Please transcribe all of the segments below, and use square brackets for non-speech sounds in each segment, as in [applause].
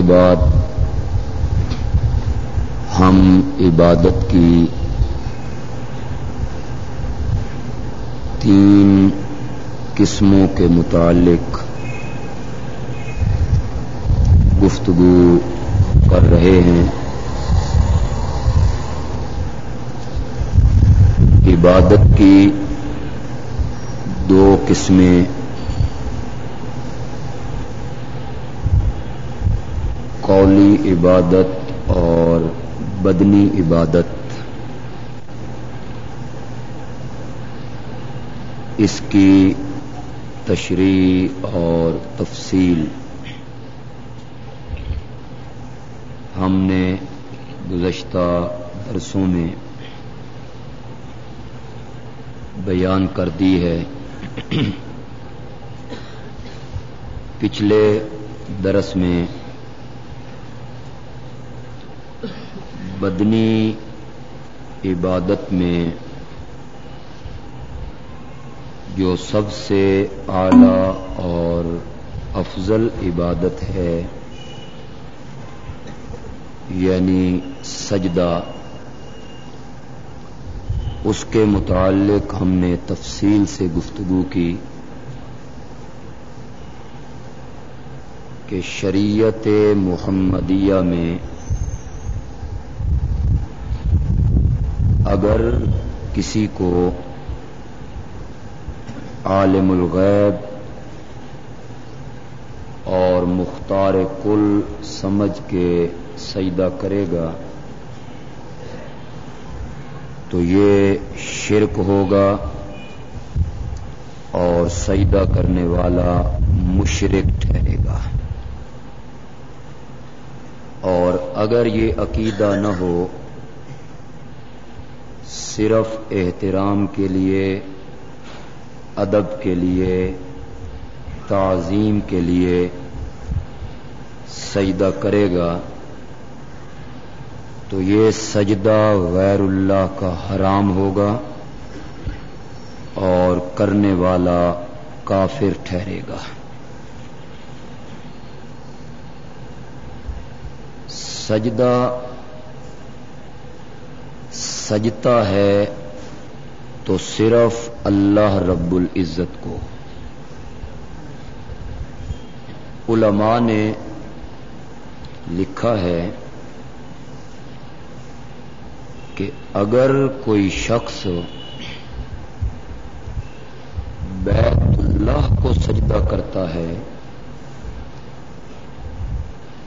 کے بعد ہم عبادت کی تین قسموں کے متعلق گفتگو کر رہے ہیں۔ عبادت کی دو قسمیں قولی عبادت اور بدنی عبادت۔ اس کی تشریح اور تفصیل ہم نے گزشتہ برسوں میں بیان کر دی ہے۔ [clears throat] پچھلے درس میں بدنی عبادت میں جو سب سے اعلی اور افضل عبادت ہے یعنی سجدہ، اس کے متعلق ہم نے تفصیل سے گفتگو کی کہ شریعت محمدیہ میں اگر کسی کو عالم الغیب اور مختار کل سمجھ کے سجدہ کرے گا، تو یہ شرک ہوگا اور سجدہ کرنے والا مشرق ٹھہرے گا۔ اور اگر یہ عقیدہ نہ ہو صرف احترام کے لیے، ادب کے لیے، تعظیم کے لیے سجدہ کرے گا، تو یہ سجدہ غیر اللہ کا حرام ہوگا اور کرنے والا کافر ٹھہرے گا۔ سجدہ سجتا ہے تو صرف اللہ رب العزت کو۔ علماء نے لکھا ہے کہ اگر کوئی شخص بیت اللہ کو سجدہ کرتا ہے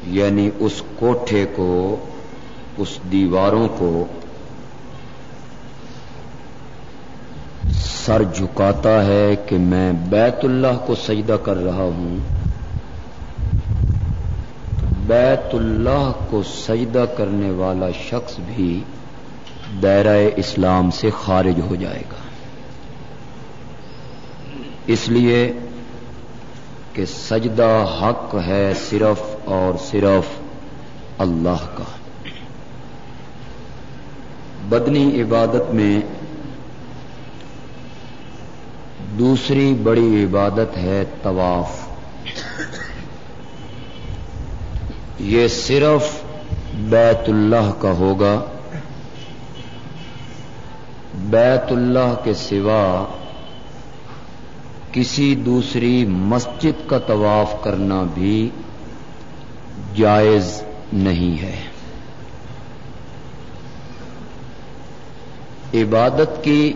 یعنی اس کوٹھے کو، اس دیواروں کو سر جھکاتا ہے کہ میں بیت اللہ کو سجدہ کر رہا ہوں۔ بیت اللہ کو سجدہ کرنے والا شخص بھی دائرہ اسلام سے خارج ہو جائے گا۔ اس لیے کہ سجدہ حق ہے صرف اور صرف اللہ کا۔ بدنی عبادت میں دوسری بڑی عبادت ہے طواف۔ یہ صرف بیت اللہ کا ہوگا۔ بیت اللہ کے سوا کسی دوسری مسجد کا طواف کرنا بھی جائز نہیں ہے۔ عبادت کی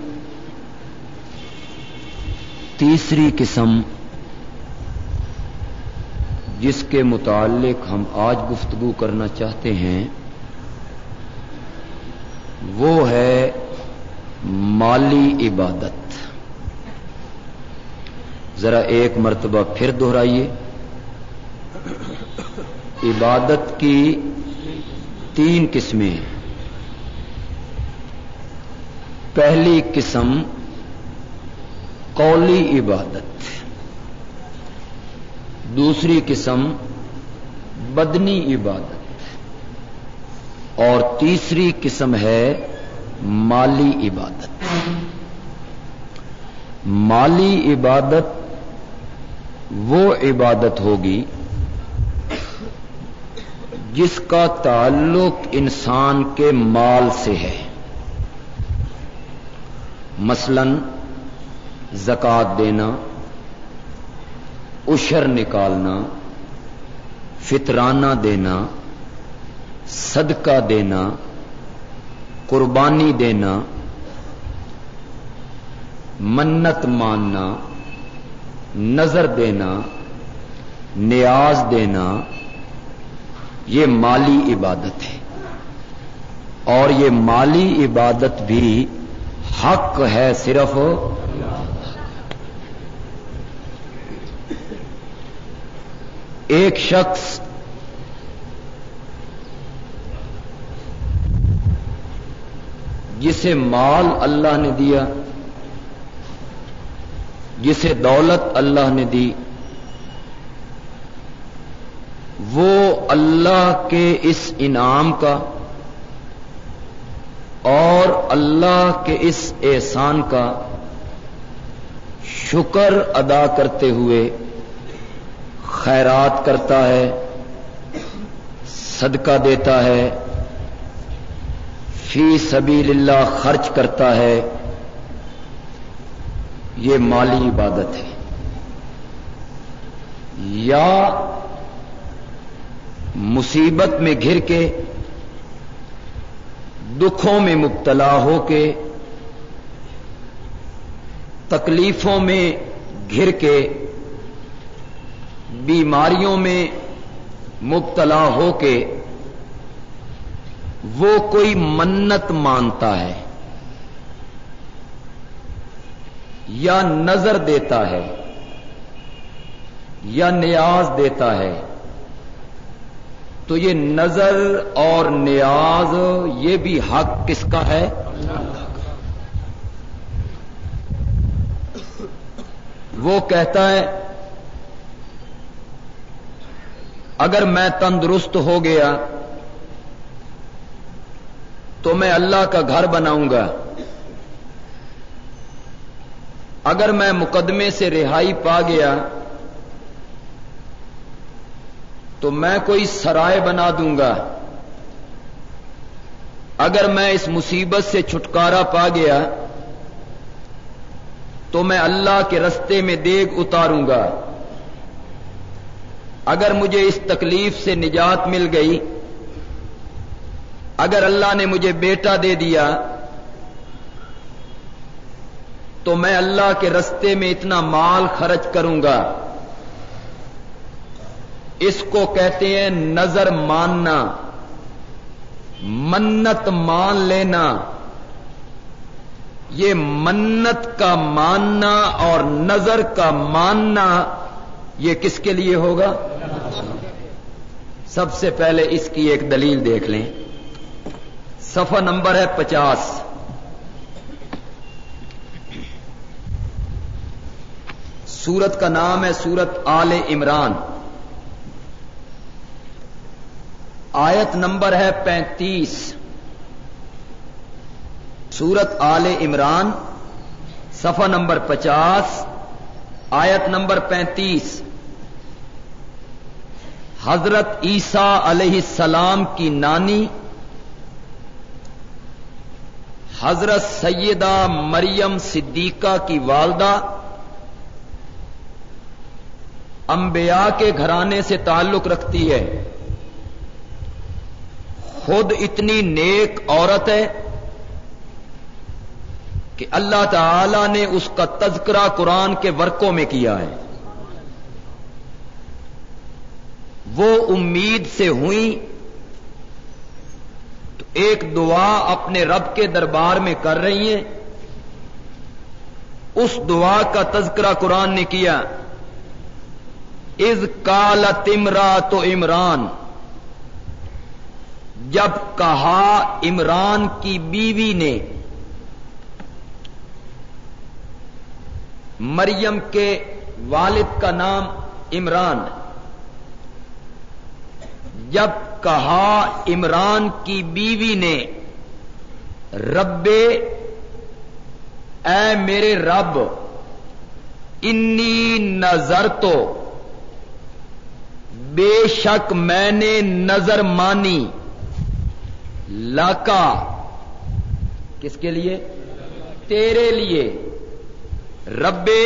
تیسری قسم جس کے متعلق ہم آج گفتگو کرنا چاہتے ہیں، وہ ہے مالی عبادت۔ ذرا ایک مرتبہ پھر دہرائیے۔ عبادت کی تین قسمیں پہلی قسم قولی عبادت دوسری قسم بدنی عبادت اور تیسری قسم ہے مالی عبادت مالی عبادت وہ عبادت ہوگی جس کا تعلق انسان کے مال سے ہے۔ مثلا زکات دینا اشر نکالنا، فطرانہ دینا، صدقہ دینا، قربانی دینا، منت ماننا، نظر دینا، نیاز دینا، یہ مالی عبادت ہے۔ اور یہ مالی عبادت بھی حق ہے صرف ایک شخص جسے مال اللہ نے دیا، جسے دولت اللہ نے دی، وہ اللہ کے اس انعام کا اور اللہ کے اس احسان کا شکر ادا کرتے ہوئے خیرات کرتا ہے، صدقہ دیتا ہے، فی سبیل اللہ خرچ کرتا ہے، یہ مالی عبادت ہے۔ یا مصیبت میں گھر کے، دکھوں میں مبتلا ہو کے، تکلیفوں میں گھر کے بیماریوں میں مبتلا ہو کے وہ کوئی منت مانتا ہے یا نظر دیتا ہے یا نیاز دیتا ہے تو یہ نظر اور نیاز یہ بھی حق کس کا ہے؟ وہ کہتا ہے اگر میں تندرست ہو گیا تو میں اللہ کا گھر بناؤں گا۔ اگر میں مقدمے سے رہائی پا گیا تو میں کوئی سرائے بنا دوں گا۔ اگر میں اس مصیبت سے چھٹکارا پا گیا تو میں اللہ کے رستے میں دیگ اتاروں گا۔ اگر مجھے اس تکلیف سے نجات مل گئی، اگر اللہ نے مجھے بیٹا دے دیا، تو میں اللہ کے رستے میں اتنا مال خرچ کروں گا۔ اس کو کہتے ہیں نظر ماننا، منت مان لینا۔ یہ منت کا ماننا اور نظر کا ماننا یہ کس کے لیے ہوگا؟ سب سے پہلے اس کی ایک دلیل دیکھ لیں۔ صفحہ نمبر ہے پچاس۔ سورت کا نام ہے سورت آل عمران۔ آیت نمبر ہے پینتیس۔ سورت آل عمران، صفحہ نمبر پچاس۔ آیت نمبر پینتیس۔ حضرت عیسیٰ علیہ السلام کی نانی، حضرت سیدہ مریم صدیقہ کی والدہ، انبیاء کے گھرانے سے تعلق رکھتی ہے۔ خود اتنی نیک عورت ہے کہ اللہ تعالی نے اس کا تذکرہ قرآن کے ورقوں میں کیا ہے۔ وہ امید سے ہوئی تو ایک دعا اپنے رب کے دربار میں کر رہی ہیں۔ اس دعا کا تذکرہ قرآن نے کیا۔ از کال تمرا تو عمران۔ جب کہا عمران کی بیوی نے مریم کے والد کا نام عمران جب کہا عمران کی بیوی نے، رب، اے میرے رب، انی نظر تو بے شک میں نے نظر مانی۔ لاکا کس کے لیے؟ تیرے لیے۔ ربے،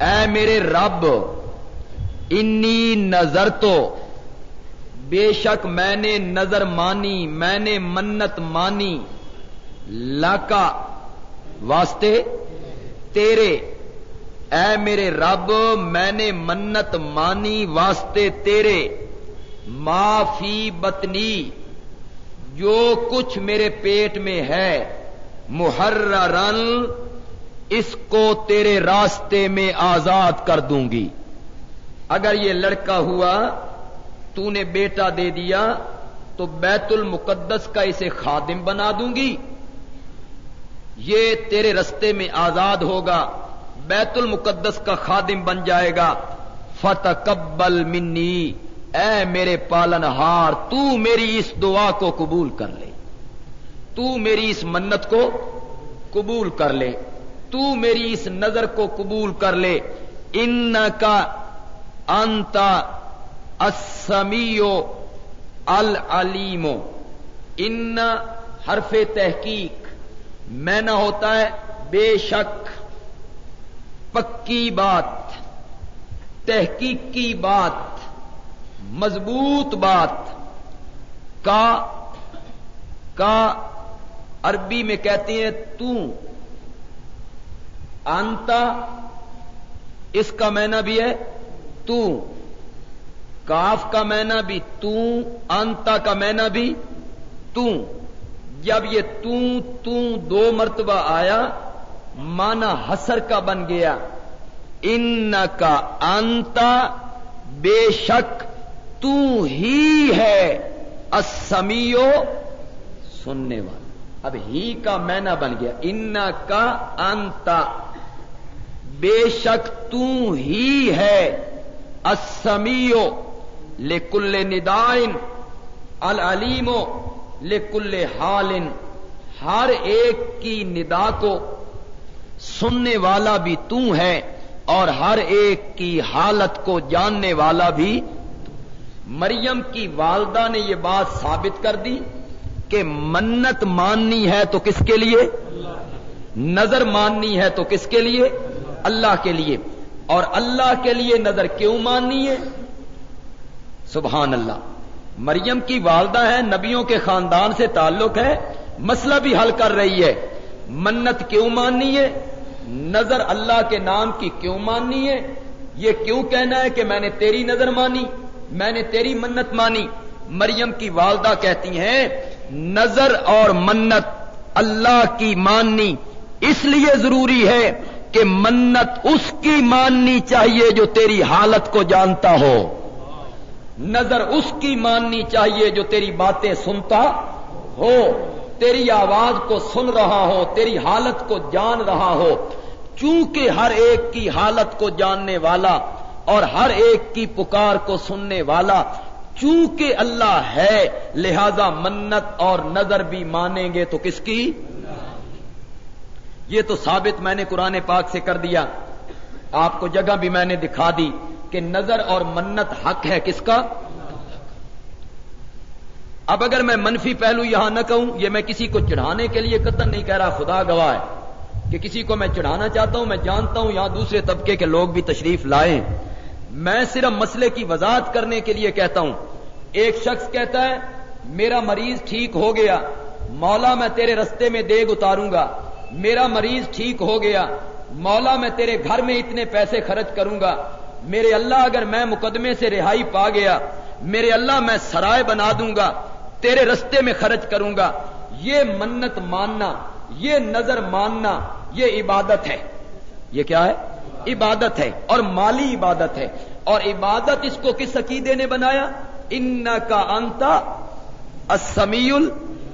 اے میرے رب، انی نظر تو بے شک میں نے نظر مانی، میں نے منت مانی۔ لاکا واسطے تیرے۔ اے میرے رب، میں نے منت مانی واسطے تیرے۔ معافی بتنی جو کچھ میرے پیٹ میں ہے، محررن اس کو تیرے راستے میں آزاد کر دوں گی۔ اگر یہ لڑکا ہوا تو نے بیٹا دے دیا، تو بیت المقدس کا اسے خادم بنا دوں گی۔ یہ تیرے رستے میں آزاد ہوگا، بیت المقدس کا خادم بن جائے گا۔ فتح کبل منی، اے میرے پالن ہار تو میری اس دعا کو قبول کر لے۔ تو میری اس منت کو قبول کر لے۔ تو میری اس نظر کو قبول کر لے۔ ان کا انتا اسمیو العلیمو ان حرف تحقیق میں نہ ہوتا ہے، بے شک۔ پکی بات تحقیق کی بات، مضبوط بات۔ کا کا عربی میں کہتے ہیں تو۔ انتا، اس کا مینا بھی ہے تو، کاف کا مینا بھی تو، انتا کا مینا بھی تو۔ جب یہ تو تو دو مرتبہ آیا مانا حسر کا بن گیا۔ ان کا انتا، بے شک تو ہی ہے اسمیو سننے والا۔ اب ہی کا مینا بن گیا۔ ان کا انتا۔ بے شک تو ہی ہے اسمیو لکل ندائن العلیمو لکل حالن۔ ہر ایک کی ندا کو سننے والا بھی تو ہے اور ہر ایک کی حالت کو جاننے والا بھی مریم کی والدہ نے یہ بات ثابت کر دی کہ منت ماننی ہے تو کس کے لیے؟ نظر ماننی ہے تو کس کے لیے؟ اللہ کے لیے اور اللہ کے لیے نظر کیوں ماننی ہے؟ سبحان اللہ مریم کی والدہ ہے نبیوں کے خاندان سے تعلق ہے، مسئلہ بھی حل کر رہی ہے۔ منت کیوں ماننی ہے؟ نظر اللہ کے نام کی کیوں ماننی ہے؟ یہ کیوں کہنا ہے کہ میں نے تیری نظر مانی، میں نے تیری منت مانی؟ مریم کی والدہ کہتی ہیں، نظر اور منت اللہ کی ماننی اس لیے ضروری ہے کہ منت اس کی ماننی چاہیے جو تیری حالت کو جانتا ہو۔ نظر اس کی ماننی چاہیے جو تیری باتیں سنتا ہو۔ تیری آواز کو سن رہا ہو، تیری حالت کو جان رہا ہو۔ چونکہ ہر ایک کی حالت کو جاننے والا اور ہر ایک کی پکار کو سننے والا چونکہ اللہ ہے، لہذا منت اور نظر بھی مانیں گے تو کس کی؟ یہ تو ثابت میں نے قرآن پاک سے کر دیا۔ آپ کو جگہ بھی میں نے دکھا دی کہ نظر اور منت حق ہے کس کا؟ اب اگر میں منفی پہلو یہاں نہ کہوں، یہ میں کسی کو چڑھانے کے لیے قطن نہیں کہہ رہا، خدا گواہ ہے کہ کسی کو میں چڑھانا چاہتا ہوں، میں جانتا ہوں یہاں دوسرے طبقے کے لوگ بھی تشریف لائیں میں صرف مسئلے کی وضاحت کرنے کے لیے کہتا ہوں۔ ایک شخص کہتا ہے، میرا مریض ٹھیک ہو گیا، مولا میں تیرے رستے میں دیگ اتاروں گا۔ میرا مریض ٹھیک ہو گیا، مولا میں تیرے گھر میں اتنے پیسے خرچ کروں گا۔ میرے اللہ اگر میں مقدمے سے رہائی پا گیا، میرے اللہ میں سرائے بنا دوں گا، تیرے رستے میں خرچ کروں گا۔ یہ منت ماننا، یہ نظر ماننا، یہ عبادت ہے۔ یہ کیا ہے؟ عبادت ہے اور مالی عبادت ہے۔ اور عبادت اس کو کس عقیدے نے بنایا؟ ان کا انتا اسمیل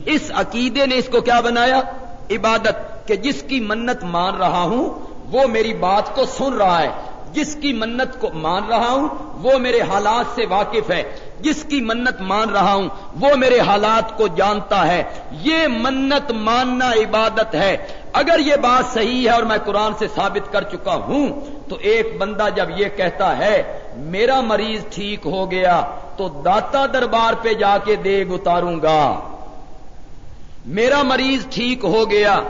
اس عقیدے نے اس کو کیا بنایا؟ عبادت کہ جس کی منت مان رہا ہوں، وہ میری بات کو سن رہا ہے۔ جس کی منت کو مان رہا ہوں، وہ میرے حالات سے واقف ہے۔ جس کی منت مان رہا ہوں، وہ میرے حالات کو جانتا ہے۔ یہ منت ماننا عبادت ہے۔ اگر یہ بات صحیح ہے اور میں قرآن سے ثابت کر چکا ہوں، تو ایک بندہ جب یہ کہتا ہے، میرا مریض ٹھیک ہو گیا، تو داتا دربار پہ جا کے دیگ اتاروں گا۔ میرا مریض ٹھیک ہو گیا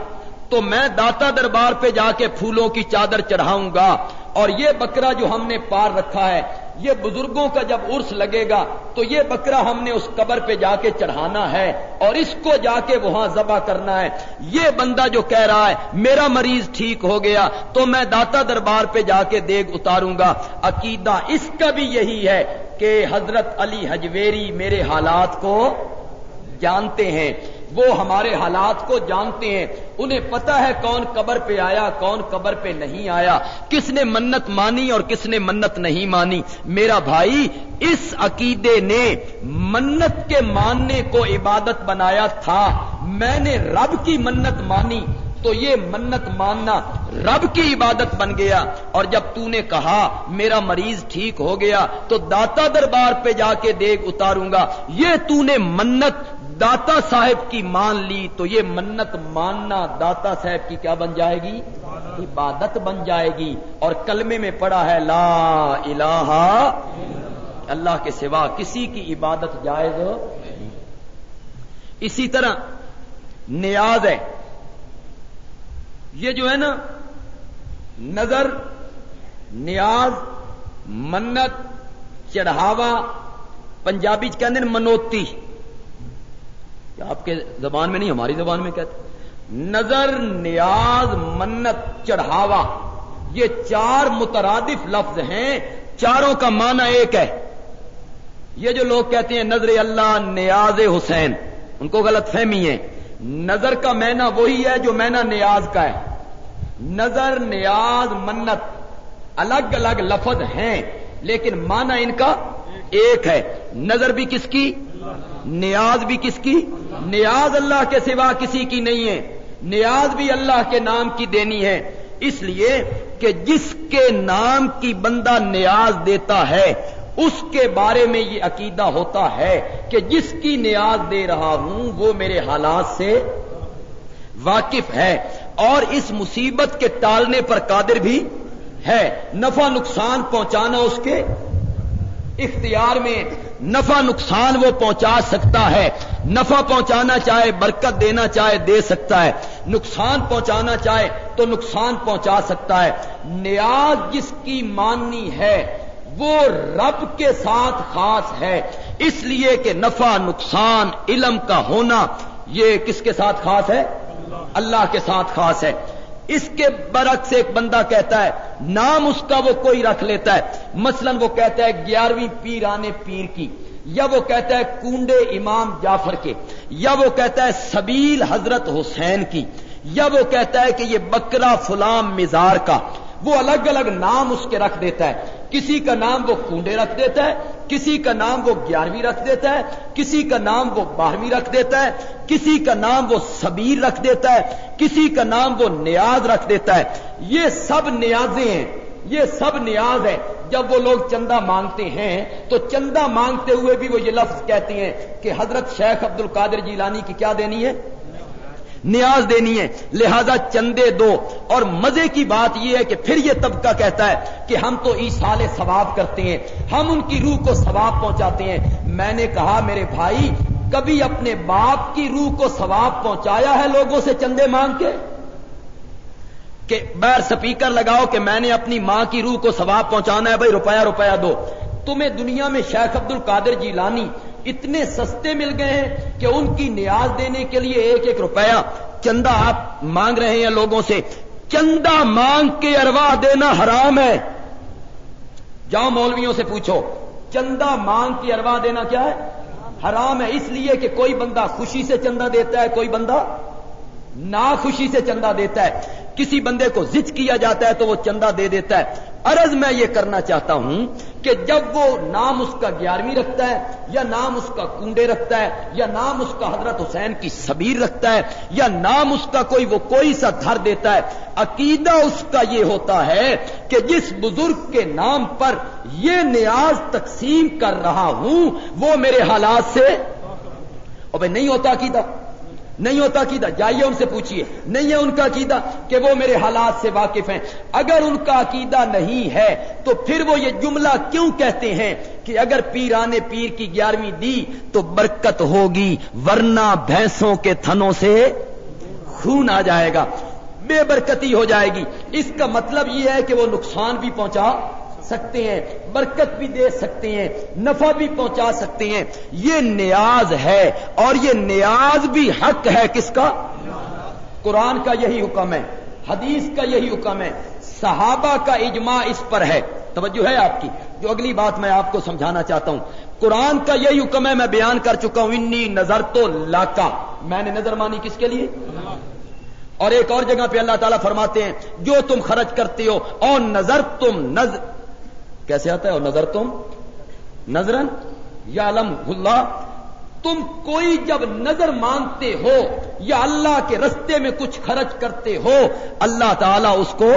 تو میں داتا دربار پہ جا کے پھولوں کی چادر چڑھاؤں گا اور یہ بکرا جو ہم نے پار رکھا ہے، یہ بزرگوں کا جب عرس لگے گا تو یہ بکرا ہم نے اس قبر پہ جا کے چڑھانا ہے اور اس کو جا کے وہاں ذبح کرنا ہے۔ یہ بندہ جو کہہ رہا ہے، میرا مریض ٹھیک ہو گیا تو میں داتا دربار پہ جا کے دیگ اتاروں گا۔ عقیدہ اس کا بھی یہی ہے کہ حضرت علی حجویری میرے حالات کو جانتے ہیں۔ وہ ہمارے حالات کو جانتے ہیں۔ انہیں پتا ہے کون قبر پہ آیا، کون قبر پہ نہیں آیا۔ کس نے منت مانی اور کس نے منت نہیں مانی۔ میرا بھائی، اس عقیدے نے منت کے ماننے کو عبادت بنایا تھا۔ میں نے رب کی منت مانی، تو یہ منت ماننا رب کی عبادت بن گیا۔ اور جب تو نے کہا، میرا مریض ٹھیک ہو گیا، تو داتا دربار پہ جا کے دیکھ اتاروں گا۔ یہ تو نے منت داتا صاحب کی مان لی تو یہ منت ماننا داتا صاحب کی کیا بن جائے گی؟ عبادت بن جائے گی۔ اور کلمے میں پڑا ہے، لا الہ اللہ کے سوا کسی کی عبادت جائز اسی طرح نیاز ہے۔ یہ جو ہے نا، نظر، نیاز، منت، چڑھاوا، پنجابی جی کہتے ہیں منوتی۔ آپ کے زبان میں نہیں، ہماری زبان میں کہتے نظر، نیاز، منت، چڑھاوا، یہ چار مترادف لفظ ہیں، چاروں کا معنی ایک ہے۔ یہ جو لوگ کہتے ہیں نظر اللہ، نیاز حسین، ان کو غلط فہمی ہے۔ نظر کا مینا وہی ہے جو مینا نیاز کا ہے۔ نظر، نیاز، منت الگ الگ لفظ ہیں، لیکن معنی ان کا ایک ہے۔ نظر بھی کس کی؟ نیاز بھی کس کی؟ نیاز اللہ کے سوا کسی کی نہیں ہے۔ نیاز بھی اللہ کے نام کی دینی ہے۔ اس لیے کہ جس کے نام کی بندہ نیاز دیتا ہے، اس کے بارے میں یہ عقیدہ ہوتا ہے کہ جس کی نیاز دے رہا ہوں، وہ میرے حالات سے واقف ہے۔ اور اس مصیبت کے ٹالنے پر قادر بھی ہے۔ نفع نقصان پہنچانا اس کے اختیار میں نفع نقصان وہ پہنچا سکتا ہے۔ نفع پہنچانا چاہے، برکت دینا چاہے، دے سکتا ہے۔ نقصان پہنچانا چاہے تو نقصان پہنچا سکتا ہے۔ نیاز جس کی ماننی ہے، وہ رب کے ساتھ خاص ہے۔ اس لیے کہ نفع نقصان علم کا ہونا یہ کس کے ساتھ خاص ہے؟ اللہ کے ساتھ خاص ہے۔ اس کے برعکس ایک بندہ کہتا ہے، نام اس کا وہ کوئی رکھ لیتا ہے۔ مثلا وہ کہتا ہے گیارہویں پیران پیر کی، یا وہ کہتا ہے کنڈے امام جعفر کے، یا وہ کہتا ہے سبیل حضرت حسین کی، یا وہ کہتا ہے کہ یہ بکرا فلام مزار کا۔ وہ الگ الگ نام اس کے رکھ دیتا ہے۔ کسی کا نام وہ کنڈے رکھ دیتا ہے، کسی کا نام وہ گیارہویں رکھ دیتا ہے، کسی کا نام وہ بارہویں رکھ دیتا ہے کسی کا نام وہ سبیر رکھ دیتا ہے، کسی کا نام وہ نیاز رکھ دیتا ہے۔ یہ سب نیازیں ہیں، یہ سب نیاز ہے جب وہ لوگ چندہ مانگتے ہیں، تو چندہ مانگتے ہوئے بھی وہ یہ لفظ کہتے ہیں کہ حضرت شیخ عبد القادر جیلانی کی کیا دینی ہے؟ نیاز دینی ہے۔ لہذا چندے دو۔ اور مزے کی بات یہ ہے کہ پھر یہ طبقہ کہتا ہے کہ ہم تو ایسال ثواب کرتے ہیں۔ ہم ان کی روح کو ثواب پہنچاتے ہیں۔ میں نے کہا، میرے بھائی کبھی اپنے باپ کی روح کو ثواب پہنچایا ہے لوگوں سے چندے مانگ کے؟ کہ بیر سپیکر لگاؤ کہ میں نے اپنی ماں کی روح کو ثواب پہنچانا ہے، بھائی روپیہ روپیہ دو۔ تمہیں دنیا میں شیخ عبد القادر جی لانی اتنے سستے مل گئے ہیں کہ ان کی نیاز دینے کے لیے ایک ایک روپیہ چندہ آپ مانگ رہے ہیں لوگوں سے۔ چندہ مانگ کے اروا دینا حرام ہے۔ جاؤ مولویوں سے پوچھو، چندہ مانگ کے اروا دینا کیا ہے؟ حرام ہے اس لیے کہ کوئی بندہ خوشی سے چندہ دیتا ہے، کوئی بندہ ناخوشی سے چندہ دیتا ہے۔ کسی بندے کو زچ کیا جاتا ہے تو وہ چندہ دے دیتا ہے۔ عرض میں یہ کرنا چاہتا ہوں کہ جب وہ نام اس کا گیارہویں رکھتا ہے، یا نام اس کا کنڈے رکھتا ہے، یا نام اس کا حضرت حسین کی سبیر رکھتا ہے، یا نام اس کا کوئی، وہ کوئی سا دھر دیتا ہے، عقیدہ اس کا یہ ہوتا ہے کہ جس بزرگ کے نام پر یہ نیاز تقسیم کر رہا ہوں، وہ میرے حالات سے، اور نہیں ہوتا عقیدہ۔ نہیں ہوتا عقیدہ، جائیے ان سے پوچھیے نہیں ہے ان کا عقیدہ کہ وہ میرے حالات سے واقف ہیں۔ اگر ان کا عقیدہ نہیں ہے تو پھر وہ یہ جملہ کیوں کہتے ہیں کہ اگر پیرانے پیر کی گیارہویں دی تو برکت ہوگی، ورنہ بھینسوں کے تھنوں سے خون آ جائے گا، بے برکتی ہو جائے گی۔ اس کا مطلب یہ ہے کہ وہ نقصان بھی پہنچا سکتے ہیں، برکت بھی دے سکتے ہیں، نفع بھی پہنچا سکتے ہیں۔ یہ نیاز ہے اور یہ نیاز بھی حق ہے کس کا؟ قرآن کا یہی حکم ہے، حدیث کا یہی حکم ہے، صحابہ کا اجماع اس پر ہے۔ توجہ ہے آپ کی۔ جو اگلی بات میں آپ کو سمجھانا چاہتا ہوں، قرآن کا یہی حکم ہے، میں بیان کر چکا ہوں، انی نظر تو لاکا۔ میں نے نظر مانی کس کے لیے؟ اور ایک اور جگہ پہ اللہ تعالیٰ فرماتے ہیں، جو تم خرچ کرتے ہو اور نظر تم نظر کیسے آتا ہے؟ اور نظر تم نظرن یا علم اللہ۔ تم کوئی جب نظر مانگتے ہو یا اللہ کے رستے میں کچھ خرچ کرتے ہو، اللہ تعالیٰ اس کو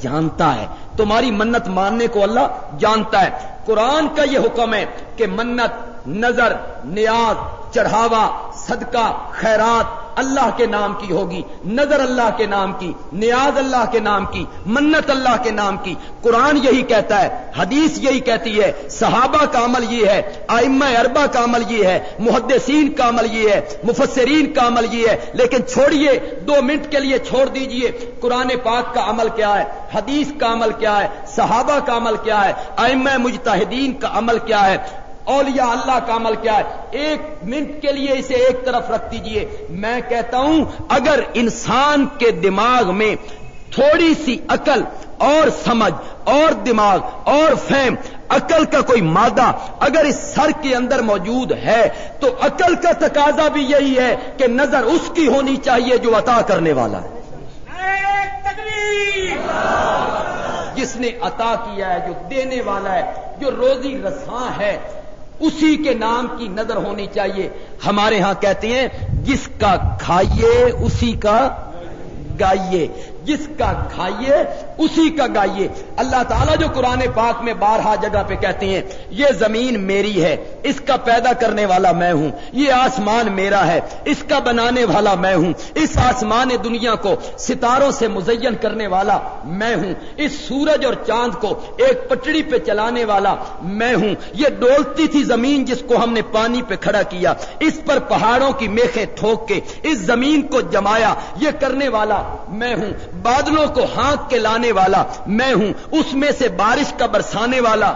جانتا ہے۔ تمہاری منت ماننے کو اللہ جانتا ہے۔ قرآن کا یہ حکم ہے کہ منت، نظر، نیاز، چڑھاوا، صدقہ، خیرات اللہ کے نام کی ہوگی، نظر اللہ کے نام کی، نیاز اللہ کے نام کی، منت اللہ کے نام کی۔ قرآن یہی کہتا ہے، حدیث یہی کہتی ہے، صحابہ کا عمل یہ ہے آئم اربا کا عمل یہ ہے، محدثین کا عمل یہ ہے، مفسرین کا عمل یہ ہے۔ لیکن چھوڑیے، دو منٹ کے لیے چھوڑ دیجیے قرآن پاک کا عمل کیا ہے، حدیث کا عمل کیا ہے، صحابہ کا عمل کیا ہے آئم مجتہدین کا عمل کیا ہے۔ اولیاء اللہ کا عمل کیا ہے؟ ایک منٹ کے لیے اسے ایک طرف رکھ دیجیے۔ میں کہتا ہوں، اگر انسان کے دماغ میں تھوڑی سی عقل اور سمجھ اور دماغ اور فہم، عقل کا کوئی مادہ اگر اس سر کے اندر موجود ہے، تو عقل کا تقاضا بھی یہی ہے کہ نظر اس کی ہونی چاہیے جو عطا کرنے والا ہے۔ جس نے عطا کیا ہے، جو دینے والا ہے، جو روزی رساں ہے اسی کے نام کی نظر ہونی چاہیے۔ ہمارے ہاں کہتے ہیں، جس کا کھائیے، اسی کا گائیے۔ جس کا کھائیے، اسی کا گائیے۔ اللہ تعالیٰ جو قرآن پاک میں بارہا جگہ پہ کہتے ہیں، یہ زمین میری ہے، اس کا پیدا کرنے والا میں ہوں، یہ آسمان میرا ہے، اس کا بنانے والا میں ہوں، اس آسمان دنیا کو ستاروں سے مزین کرنے والا میں ہوں، اس سورج اور چاند کو ایک پٹڑی پہ چلانے والا میں ہوں۔ یہ ڈولتی تھی زمین جس کو ہم نے پانی پہ کھڑا کیا، اس پر پہاڑوں کی میخیں ٹھوک کے، اس زمین کو جمایا، یہ کرنے والا میں ہوں۔ بادلوں کو ہانک کے لانے والا میں ہوں، اس میں سے بارش کا برسانے والا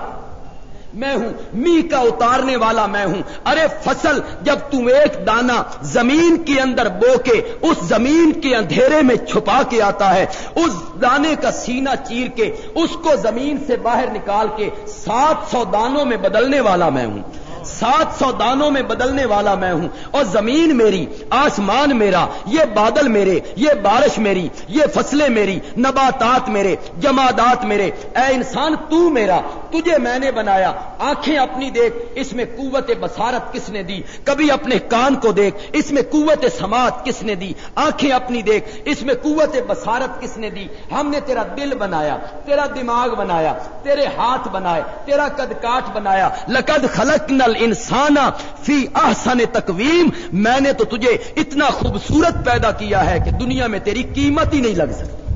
میں ہوں می کا اتارنے والا میں ہوں۔ ارے فصل، جب تم ایک دانا زمین کے اندر بو کے اس زمین کے اندھیرے میں چھپا کے آتا ہے، اس دانے کا سینہ چیر کے، اس کو زمین سے باہر نکال کے سات سو دانوں میں بدلنے والا میں ہوں۔ سات سو دانوں میں بدلنے والا میں ہوں۔ اور زمین میری، آسمان میرا، یہ بادل میرے، یہ بارش میری، یہ فصلیں میری، نباتات میرے، جمادات میرے۔ اے انسان، تو میرا، تجھے میں نے بنایا۔ آنکھیں اپنی دیکھ، اس میں قوت بسارت کس نے دی؟ کبھی اپنے کان کو دیکھ، اس میں قوت سماعت کس نے دی؟ آنکھیں اپنی دیکھ، اس میں قوت بسارت کس نے دی؟ ہم نے تیرا دل بنایا، تیرا دماغ بنایا، تیرے ہاتھ بنائے، تیرا قد کاٹ بنایا۔ لقد خلق نل انسان فی احسن تقویم میں نے تو تجھے اتنا خوبصورت پیدا کیا ہے کہ دنیا میں تیری قیمت ہی نہیں لگ سکتی۔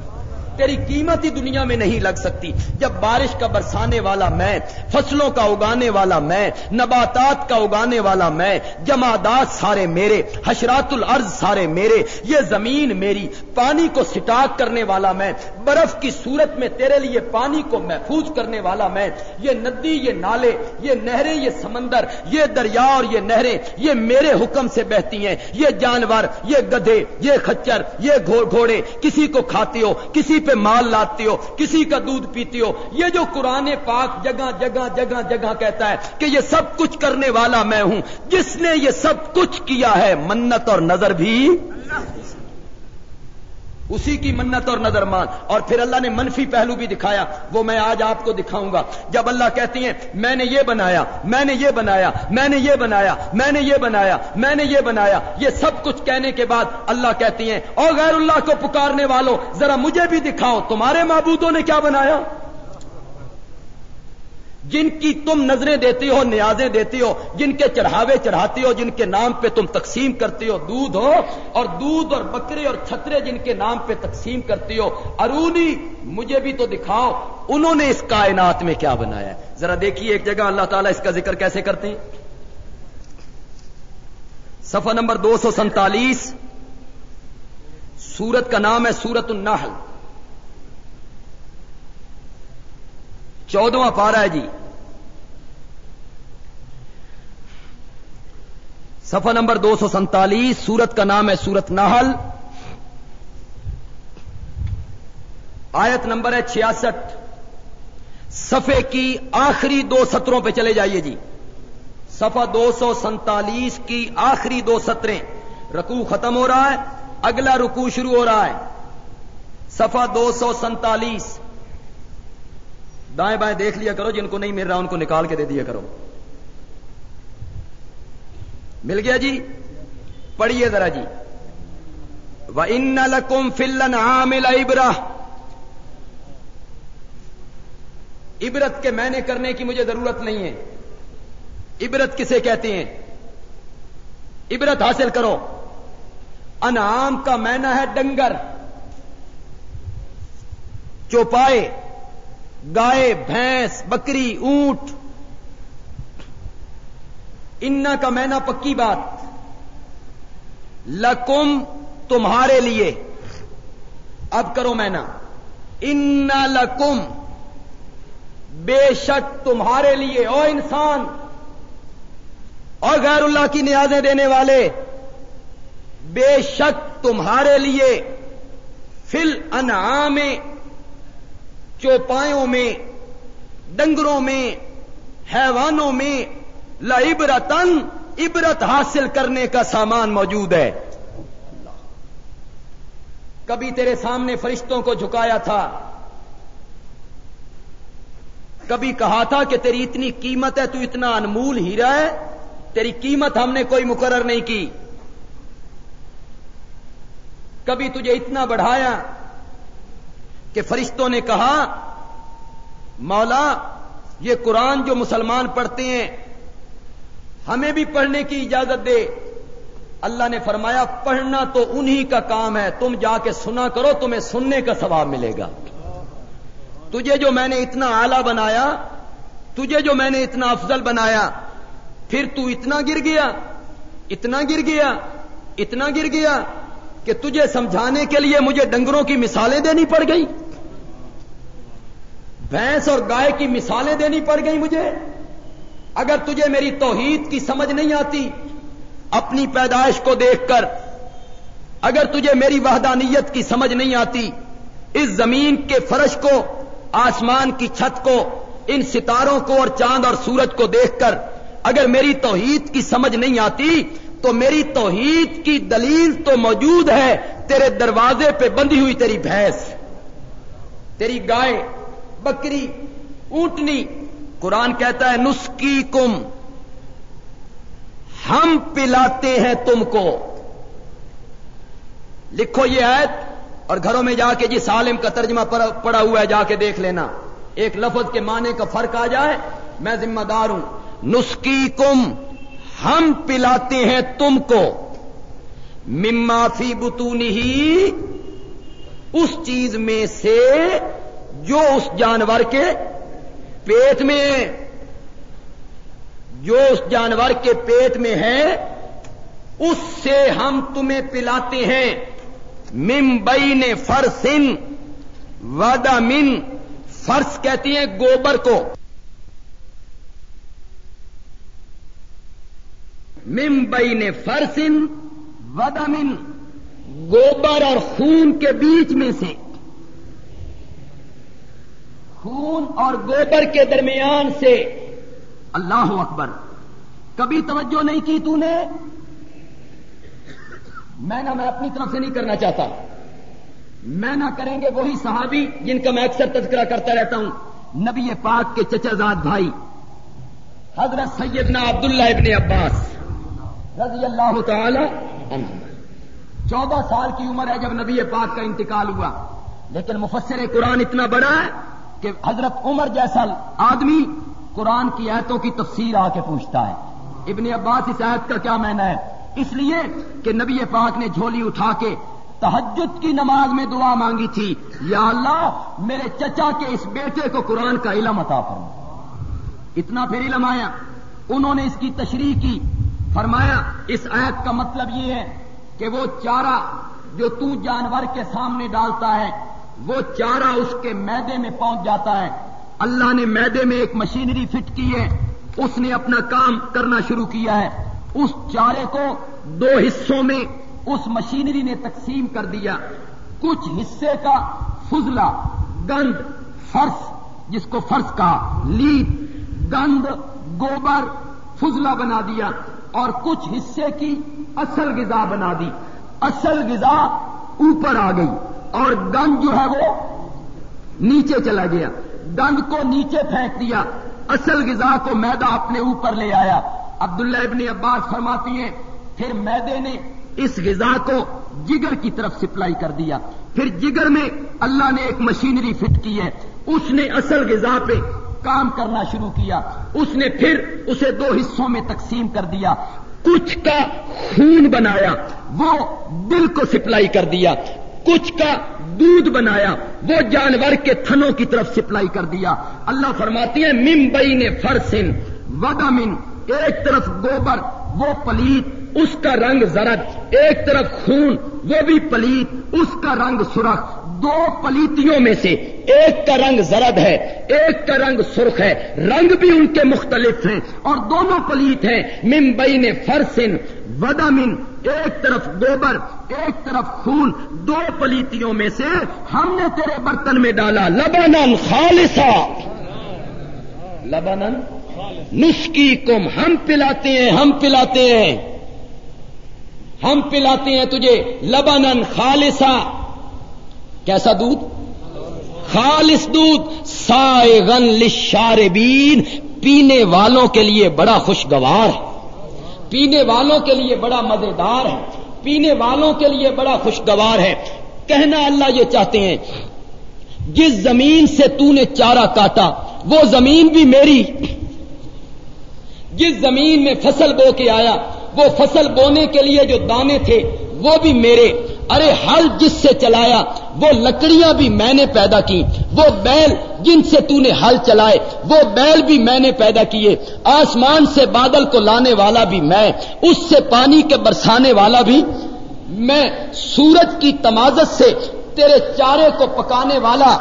تیری قیمت ہی دنیا میں نہیں لگ سکتی۔ جب بارش کا برسانے والا میں، فصلوں کا اگانے والا میں، نباتات کا اگانے والا میں، جمادات سارے میرے، حشرات الارض سارے میرے، یہ زمین میری، پانی کو سٹاک کرنے والا میں، برف کی صورت میں تیرے لیے پانی کو محفوظ کرنے والا میں، یہ ندی، یہ نالے، یہ نہریں، یہ سمندر، یہ دریا اور یہ نہریں، یہ میرے حکم سے بہتی ہیں۔ یہ جانور، یہ گدھے، یہ خچر یہ گھوڑے، کسی کو کھاتے ہو، کسی پہ مال لاتے ہو، کسی کا دودھ پیتے ہو، یہ جو قرآن پاک جگہ جگہ جگہ جگہ کہتا ہے کہ یہ سب کچھ کرنے والا میں ہوں، جس نے یہ سب کچھ کیا ہے، منت اور نظر بھی اسی کی منت اور نظر مان۔ اور پھر اللہ نے منفی پہلو بھی دکھایا۔ وہ میں آج آپ کو دکھاؤں گا۔ جب اللہ کہتی ہیں، میں نے یہ بنایا، میں نے یہ بنایا، میں نے یہ بنایا، میں نے یہ بنایا، میں نے یہ بنایا، یہ سب کچھ کہنے کے بعد اللہ کہتی ہیں، اور غیر اللہ کو پکارنے والوں، ذرا مجھے بھی دکھاؤ، تمہارے معبودوں نے کیا بنایا؟ جن کی تم نظریں دیتی ہو، نیازیں دیتی ہو، جن کے چڑھاوے چڑھاتی ہو، جن کے نام پہ تم تقسیم کرتی ہو، دودھ ہو، اور دودھ اور بکرے اور چھترے جن کے نام پہ تقسیم کرتی ہو، ارونی، مجھے بھی تو دکھاؤ، انہوں نے اس کائنات میں کیا بنایا ہے؟ ذرا دیکھیے ایک جگہ اللہ تعالیٰ اس کا ذکر کیسے کرتے ہیں۔ سفر نمبر دو سو سینتالیس سورت کا نام ہے سورت النحل۔ چودواں پارا ہے جی۔ سفا نمبر دو سو سینتالیس سورت کا نام ہے سورت ناہل آیت نمبر ہے چھیاسٹھ۔ سفے کی آخری دو سطروں پہ چلے جائیے جی۔ سفا دو سو سینتالیس کی آخری دو سطریں۔ رکو ختم ہو رہا ہے، اگلا رکو شروع ہو رہا ہے۔ سفا دو سو سینتالیس دائیں بائیں دیکھ لیا کرو، جن کو نہیں مل رہا ان کو نکال کے دے دیا کرو۔ مل گیا جی؟ پڑھیے ذرا جی۔ وہ ان لکم فلن عامل ابرا عبرت کے میں نے کرنے کی مجھے ضرورت نہیں ہے۔ عبرت کسے کہتے ہیں؟ عبرت حاصل کرو۔ انعام کا مینا ہے ڈنگر۔ چوپائے، گائے، بھینس، بکری، اونٹ۔ ان کا مینا پکی بات۔ لکم تمہارے لیے۔ اب کرو مینا ان لکم بے شک تمہارے لیے، او انسان۔ اور غیر اللہ کی نیازیں دینے والے، بے شک تمہارے لیے۔ فل انعام چوپایوں میں، ڈنگروں میں، حیوانوں میں لبرتن عبرت حاصل کرنے کا سامان موجود ہے۔ کبھی تیرے سامنے فرشتوں کو جھکایا تھا۔ کبھی کہا تھا کہ تیری اتنی قیمت ہے، تو اتنا انمول ہیرا ہے۔ تیری قیمت ہم نے کوئی مقرر نہیں کی۔ کبھی تجھے اتنا بڑھایا کہ فرشتوں نے کہا، مولا، یہ قرآن جو مسلمان پڑھتے ہیں ہمیں بھی پڑھنے کی اجازت دے۔ اللہ نے فرمایا، پڑھنا تو انہی کا کام ہے، تم جا کے سنا کرو، تمہیں سننے کا ثواب ملے گا۔ تجھے جو میں نے اتنا آلہ بنایا، تجھے جو میں نے اتنا افضل بنایا، پھر تو اتنا گر گیا، اتنا گر گیا، اتنا گر گیا کہ تجھے سمجھانے کے لیے مجھے ڈنگروں کی مثالیں دینی پڑ گئی بھینس اور گائے کی مثالیں دینی پڑ گئی مجھے۔ اگر تجھے میری توحید کی سمجھ نہیں آتی، اپنی پیدائش کو دیکھ کر، اگر تجھے میری وحدانیت کی سمجھ نہیں آتی، اس زمین کے فرش کو، آسمان کی چھت کو، ان ستاروں کو اور چاند اور سورج کو دیکھ کر اگر میری توحید کی سمجھ نہیں آتی، تو میری توحید کی دلیل تو موجود ہے، تیرے دروازے پہ بندھی ہوئی تیری بھینس، تیری گائے، بکری، اونٹنی قرآن کہتا ہے نسکی کم ہم پلاتے ہیں تم کو۔ لکھو یہ ایت اور گھروں میں جا کے جی سالم کا ترجمہ پڑا ہوا ہے، جا کے دیکھ لینا۔ ایک لفظ کے معنی کا فرق آ جائے، میں ذمہ دار ہوں۔ نسکی کم ہم پلاتے ہیں تم کو۔ مما فی بتونی ہی اس چیز میں سے جو اس جانور کے پیٹ میں جو اس جانور کے پیٹ میں ہے، اس سے ہم تمہیں پلاتے ہیں۔ ممبئی نے فرسن، ودا من، فرس کہتی ہیں گوبر کو۔ ممبئی نے فرسن ودمن گوبر اور خون کے بیچ میں سے۔ خون اور گوبر کے درمیان سے۔ اللہ اکبر۔ کبھی توجہ نہیں کی تو نے؟ میں نہ میں اپنی طرف سے نہیں کرنا چاہتا۔ میں نہ کریں گے وہی صحابی جن کا میں اکثر تذکرہ کرتا رہتا ہوں۔ نبی پاک کے چچا زاد بھائی۔ حضرت سیدنا عبداللہ ابن عباس۔ رضی اللہ تعالی چودہ سال کی عمر ہے جب نبی پاک کا انتقال ہوا۔ لیکن مفسر قرآن اتنا بڑا ہے کہ حضرت عمر جیسا آدمی قرآن کی آیتوں کی تفسیر آ کے پوچھتا ہے۔ ابن عباس اس آیت کا کیا معنی ہے؟ اس لیے کہ نبی پاک نے جھولی اٹھا کے تحجد کی نماز میں دعا مانگی تھی۔ یا اللہ، میرے چچا کے اس بیٹے کو قرآن کا علم عطا فرما۔ اتنا پھر علم آیا۔ انہوں نے اس کی تشریح کی۔ فرمایا، اس آیت کا مطلب یہ ہے کہ وہ چارہ جو تو جانور کے سامنے ڈالتا ہے وہ چارہ اس کے میدے میں پہنچ جاتا ہے۔ اللہ نے میدے میں ایک مشینری فٹ کی ہے۔ اس نے اپنا کام کرنا شروع کیا ہے۔ اس چارے کو دو حصوں میں اس مشینری نے تقسیم کر دیا۔ کچھ حصے کا فضلہ، گند، فرش، جس کو فرش کہا لیپ گند، گوبر، فضلہ بنا دیا اور کچھ حصے کی اصل غذا بنا دی۔ اصل غذا اوپر آ گئی۔ اور گند جو ہے وہ نیچے چلا گیا۔ گند کو نیچے پھینک دیا۔ اصل غذا کو میدا اپنے اوپر لے آیا۔ عبداللہ ابن عباس فرماتی ہیں، پھر میدے نے اس غذا کو جگر کی طرف سپلائی کر دیا۔ پھر جگر میں اللہ نے ایک مشینری فٹ کی ہے۔ اس نے اصل غذا پہ کام کرنا شروع کیا۔ اس نے پھر اسے دو حصوں میں تقسیم کر دیا۔ کچھ کا خون بنایا، وہ دل کو سپلائی کر دیا۔ کچھ کا دودھ بنایا، وہ جانور کے تھنوں کی طرف سپلائی کر دیا۔ اللہ فرماتی ہے ممبئی نے فرسن ودامن ایک طرف گوبر، وہ پلیت، اس کا رنگ زرد۔ ایک طرف خون، وہ بھی پلیت، اس کا رنگ سرخ۔ دو پلیتیوں میں سے ایک کا رنگ زرد ہے، ایک کا رنگ سرخ ہے۔ رنگ بھی ان کے مختلف ہیں، اور دونوں پلیت ہیں۔ ممبئی نے فرسن ودامن ایک طرف گوبر، ایک طرف خون، دو پلیتیوں میں سے ہم نے تیرے برتن میں ڈالا لبنن خالصا لبنن نسکی کم، ہم پلاتے ہیں، ہم پلاتے ہیں۔ ہم پلاتے ہیں تجھے لبنن خالصا کیسا دودھ؟ خالص دودھ۔ سائے غن پینے والوں کے لیے بڑا خوشگوار۔ ہے پینے والوں کے لیے بڑا مزیدار ہے، پینے والوں کے لیے بڑا خوشگوار ہے۔ کہنا اللہ یہ چاہتے ہیں، جس زمین سے تو نے چارہ کاٹا، وہ زمین بھی میری۔ جس زمین میں فصل بو کے آیا، وہ فصل بونے کے لیے جو دانے تھے، وہ بھی میرے۔ ارے ہل جس سے چلایا، وہ لکڑیاں بھی میں نے پیدا کی، وہ بیل جن سے تو نے ہل چلائے، وہ بیل بھی میں نے پیدا کیے، آسمان سے بادل کو لانے والا بھی میں، اس سے پانی کے برسانے والا بھی میں، سورج کی تمازت سے تیرے چارے کو پکانے والا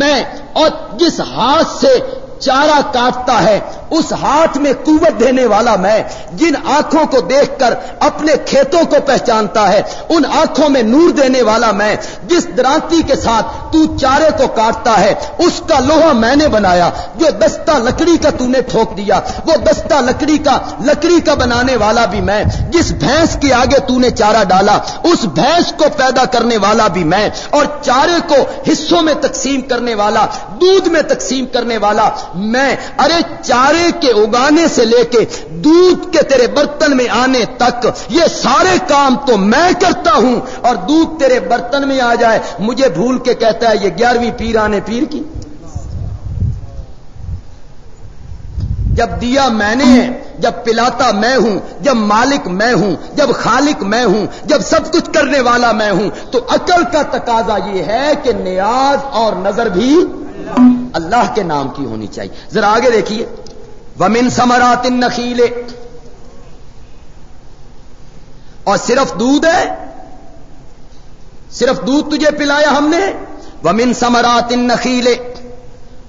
میں، اور جس ہاتھ سے چارہ کاٹتا ہے اس ہاتھ میں قوت دینے والا میں جن آنکھوں کو دیکھ کر اپنے کھیتوں کو پہچانتا ہے، ان آنکھوں میں نور دینے والا میں جس درانتی کے ساتھ تو چارے کو کاٹتا ہے، اس کا لوہا میں نے بنایا، جو دستہ لکڑی کا تو نے ٹھوک دیا، وہ دستہ لکڑی کا لکڑی کا بنانے والا بھی میں، جس بھینس کے آگے تو نے چارہ ڈالا، اس بھینس کو پیدا کرنے والا بھی میں، اور چارے کو حصوں میں تقسیم کرنے والا، دودھ میں تقسیم کرنے والا میں، ارے چارے کے اگانے سے لے کے دودھ کے تیرے برتن میں آنے تک، یہ سارے کام تو میں کرتا ہوں اور دودھ تیرے برتن میں آ جائے، مجھے بھول کے کہتا ہے یہ گیارہویں پیر آنے پیر کی۔ جب دیا میں نے، جب پلاتا میں ہوں، جب مالک میں ہوں، جب خالق میں ہوں، جب سب کچھ کرنے والا میں ہوں، تو عقل کا تقاضا یہ ہے کہ نیاز اور نظر بھی اللہ کے نام کی ہونی چاہیے۔ ذرا آگے دیکھیے۔ ومن سمرات نخیلے اور صرف دودھ ہے؟ صرف دودھ تجھے پلایا ہم نے؟ ومن سمرات نخیلے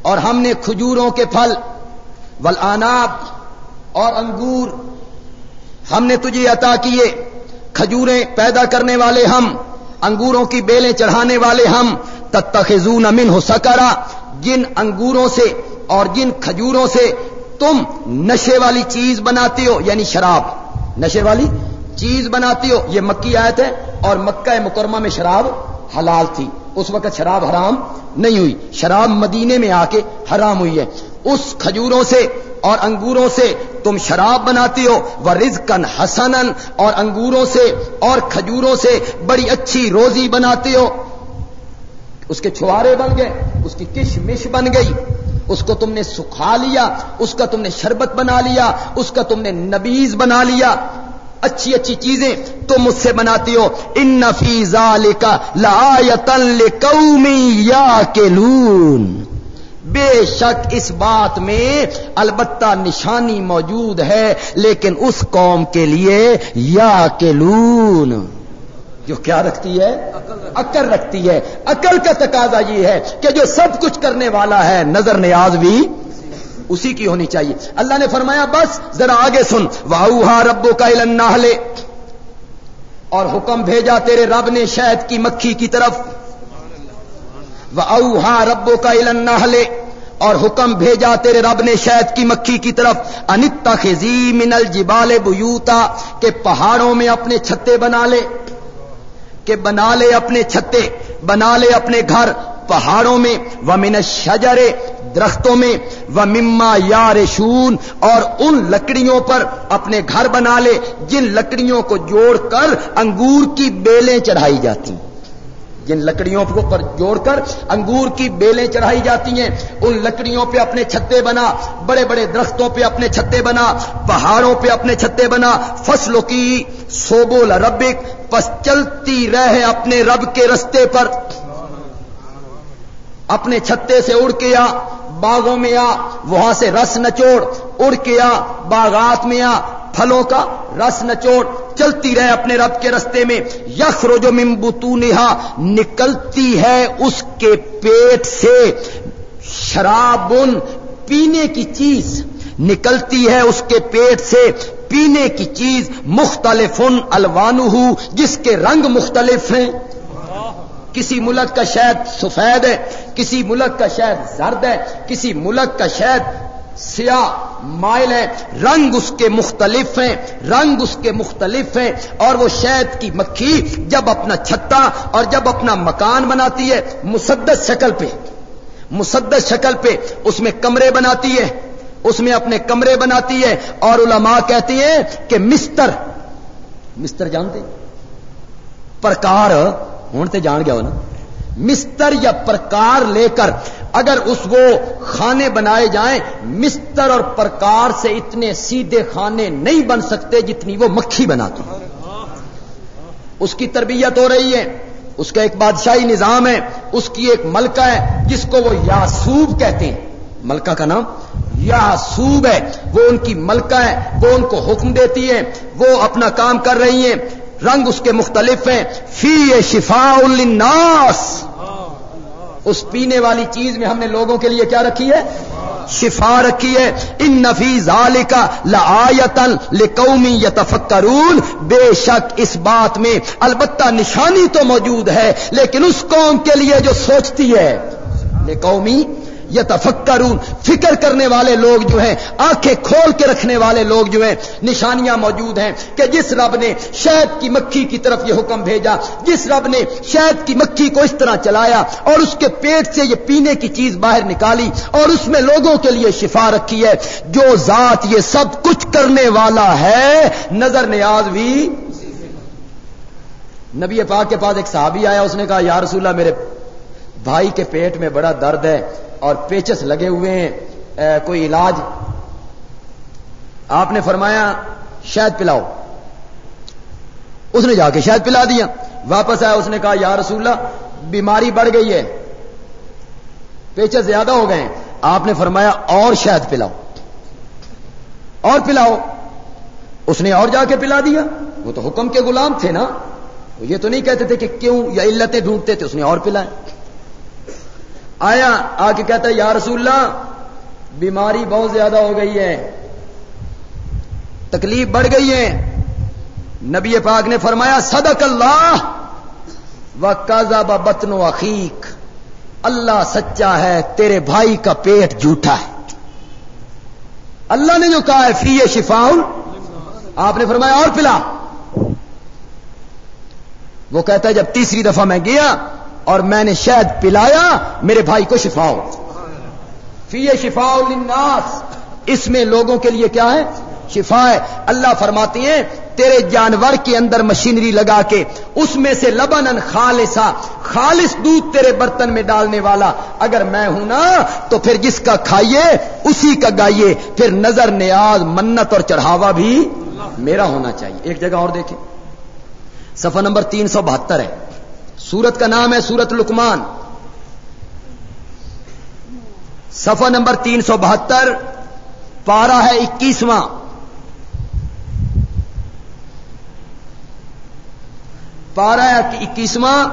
اور ہم نے کھجوروں کے پھل ولاناب اور انگور، ہم نے تجھے عطا کیے۔ کھجوریں پیدا کرنے والے ہم، انگوروں کی بیلیں چڑھانے والے ہم، تتخذون امن ہو سکرا، جن انگوروں سے اور جن کھجوروں سے تم نشے والی چیز بناتے ہو یعنی شراب۔ نشے والی چیز بناتی ہو، یہ مکی آیت ہے، اور مکہ مکرمہ میں شراب حلال تھی۔ اس وقت شراب حرام نہیں ہوئی۔ شراب مدینے میں آ کے حرام ہوئی ہے۔ اس کھجوروں سے اور انگوروں سے تم شراب بناتی ہو۔ وہ رزقن حسن اور انگوروں سے اور کھجوروں سے بڑی اچھی روزی بناتے ہو۔ اس کے چھوارے بن گئے، اس کی کش مش بن گئی۔ اس کو تم نے سکھا لیا، اس کا تم نے شربت بنا لیا، اس کا تم نے نبیز بنا لیا۔ اچھی اچھی چیزیں تم اس سے بناتی ہو۔ ان نفیزا لکھا لا یا کے لون بے شک اس بات میں البتہ نشانی موجود ہے، لیکن اس قوم کے لیے یا کے لون جو کیا رکھتی ہے؟ عقل رکھتی ہے۔ عقل کا تقاضا یہ ہے کہ جو سب کچھ کرنے والا ہے، نظر نیاز بھی اسی کی ہونی چاہیے۔ اللہ نے فرمایا، بس ذرا آگے سن۔ واہ ربو کا لے اور حکم بھیجا، تیرے رب نے شہد کی مکھی کی طرف۔ اوہا ربو کا لے اور حکم بھیجا، تیرے رب نے شہد کی مکھی کی طرف۔ انت خزی منل جبال بوتا کہ پہاڑوں میں اپنے چھتے بنا لے۔ کہ بنا لے اپنے چھتے، بنا لے اپنے گھر، پہاڑوں میں وہ شجرے درختوں میں وہ مما یا رشون اور ان لکڑیوں پر اپنے گھر بنا لے، جن لکڑیوں کو جوڑ کر انگور کی بیلیں چڑھائی جاتی ہیں۔ جن لکڑیوں کو پر جوڑ کر انگور کی بیلیں چڑھائی جاتی ہیں، ان لکڑیوں پہ اپنے چھتے بنا، بڑے بڑے درختوں پہ اپنے چھتے بنا، پہاڑوں پہ اپنے چھتے بنا، فصلوں کی سوبو ربک پس چلتی رہے اپنے رب کے رستے پر۔ اپنے چھتے سے اڑ کے آ، باغوں میں آ، وہاں سے رس نچوڑ اڑ کے آ، باغات میں آ، پھلوں کا رس نچوڑ چلتی رہے اپنے رب کے رستے میں۔ یخ رو جو ممبو نکلتی ہے اس کے پیٹ سے۔ شرابن، پینے کی چیز۔ نکلتی ہے اس کے پیٹ سے پینے کی چیز مختلف الوان جس کے رنگ مختلف ہیں۔ کسی ملک کا شہد سفید ہے، کسی ملک کا شہد زرد ہے، کسی ملک کا شہد سیاہ مائل ہے۔ رنگ اس کے مختلف ہیں، رنگ اس کے مختلف ہیں۔ اور وہ شہد کی مکھی جب اپنا چھتا اور جب اپنا مکان بناتی ہے، مسدس شکل پہ، مسدس شکل پہ اس میں کمرے بناتی ہے۔ اس میں اپنے کمرے بناتی ہے اور علماء کہتی ہیں کہ مستر مستر جانتے؟ پرکار ہوں تو جان گیا ہو نا مستر یا پرکار لے کر اگر اس وہ کھانے بنائے جائیں، مستر اور پرکار سے اتنے سیدھے کھانے نہیں بن سکتے جتنی وہ مکھی بناتی اس کی تربیت ہو رہی ہے، اس کا ایک بادشاہی نظام ہے، اس کی ایک ملکہ ہے، جس کو وہ یاسوب کہتے ہیں۔ ملکہ کا نام؟ یاسوب ہے، وہ ان کی ملکہ ہے وہ ان کو حکم دیتی ہے وہ اپنا کام کر رہی ہیں، رنگ اس کے مختلف ہیں۔ فی شفا الناس اس پینے والی چیز میں ہم نے لوگوں کے لیے کیا رکھی ہے؟ شفا رکھی ہے۔ ان نفیز کا لآیتن لقومی یتفکرون۔ بے شک اس بات میں البتہ نشانی تو موجود ہے، لیکن اس قوم کے لیے جو سوچتی ہے، لقومی یا تفکرون فکر کرنے والے لوگ جو ہیں، آنکھیں کھول کے رکھنے والے لوگ جو ہیں، نشانیاں موجود ہیں کہ جس رب نے شہد کی مکھی کی طرف یہ حکم بھیجا، جس رب نے شہد کی مکھی کو اس طرح چلایا اور اس کے پیٹ سے یہ پینے کی چیز باہر نکالی اور اس میں لوگوں کے لیے شفا رکھی ہے۔ جو ذات یہ سب کچھ کرنے والا ہے، نظر نیاز بھی نبی پاک کے پاس ایک صحابی آیا، اس نے کہا، یا رسول اللہ، میرے بھائی کے پیٹ میں بڑا درد ہے اور پیچس لگے ہوئے ہیں کوئی علاج؟ آپ نے فرمایا، شاید پلاؤ۔ اس نے جا کے شاید پلا دیا۔ واپس آیا، اس نے کہا، یا رسول اللہ، بیماری بڑھ گئی ہے۔ پیچس زیادہ ہو گئے ہیں۔ آپ نے فرمایا، اور شاید پلاؤ۔ اور پلاؤ۔ اس نے اور جا کے پلا دیا۔ وہ تو حکم کے غلام تھے نا۔ یہ تو نہیں کہتے تھے کہ کیوں یا علتیں ڈھونڈتے تھے، اس نے اور پلائے۔ آیا، آ کے کہتا ہے، یا رسول اللہ، بیماری بہت زیادہ ہو گئی ہے۔ تکلیف بڑھ گئی ہے۔ نبی پاک نے فرمایا، صدق اللہ و کازا بتن و عقیق۔ اللہ سچا ہے، تیرے بھائی کا پیٹ جھوٹا ہے۔ اللہ نے جو کہا ہے، فی شفاؤن آپ نے فرمایا، اور پلا۔ وہ کہتا ہے، جب تیسری دفعہ میں گیا اور میں نے شہد پلایا، میرے بھائی کو شفا فی شفا للناس۔ اس میں لوگوں کے لیے کیا ہے؟ شفا ہے۔ اللہ فرماتی ہیں، تیرے جانور کے اندر مشینری لگا کے، اس میں سے لبن خالصا خالص دودھ تیرے برتن میں ڈالنے والا۔ اگر میں ہوں نا، تو پھر جس کا کھائیے، اسی کا گائیے۔ پھر نظر نیاز، منت اور چڑھاوا بھی میرا ہونا چاہیے۔ ایک جگہ اور دیکھیں۔ سفر نمبر تین سو بہتر ہے۔ سورت کا نام ہے سورت لکمان سفا نمبر تین سو بہتر پارا ہے اکیسواں۔ پارا ہے اکیسواں۔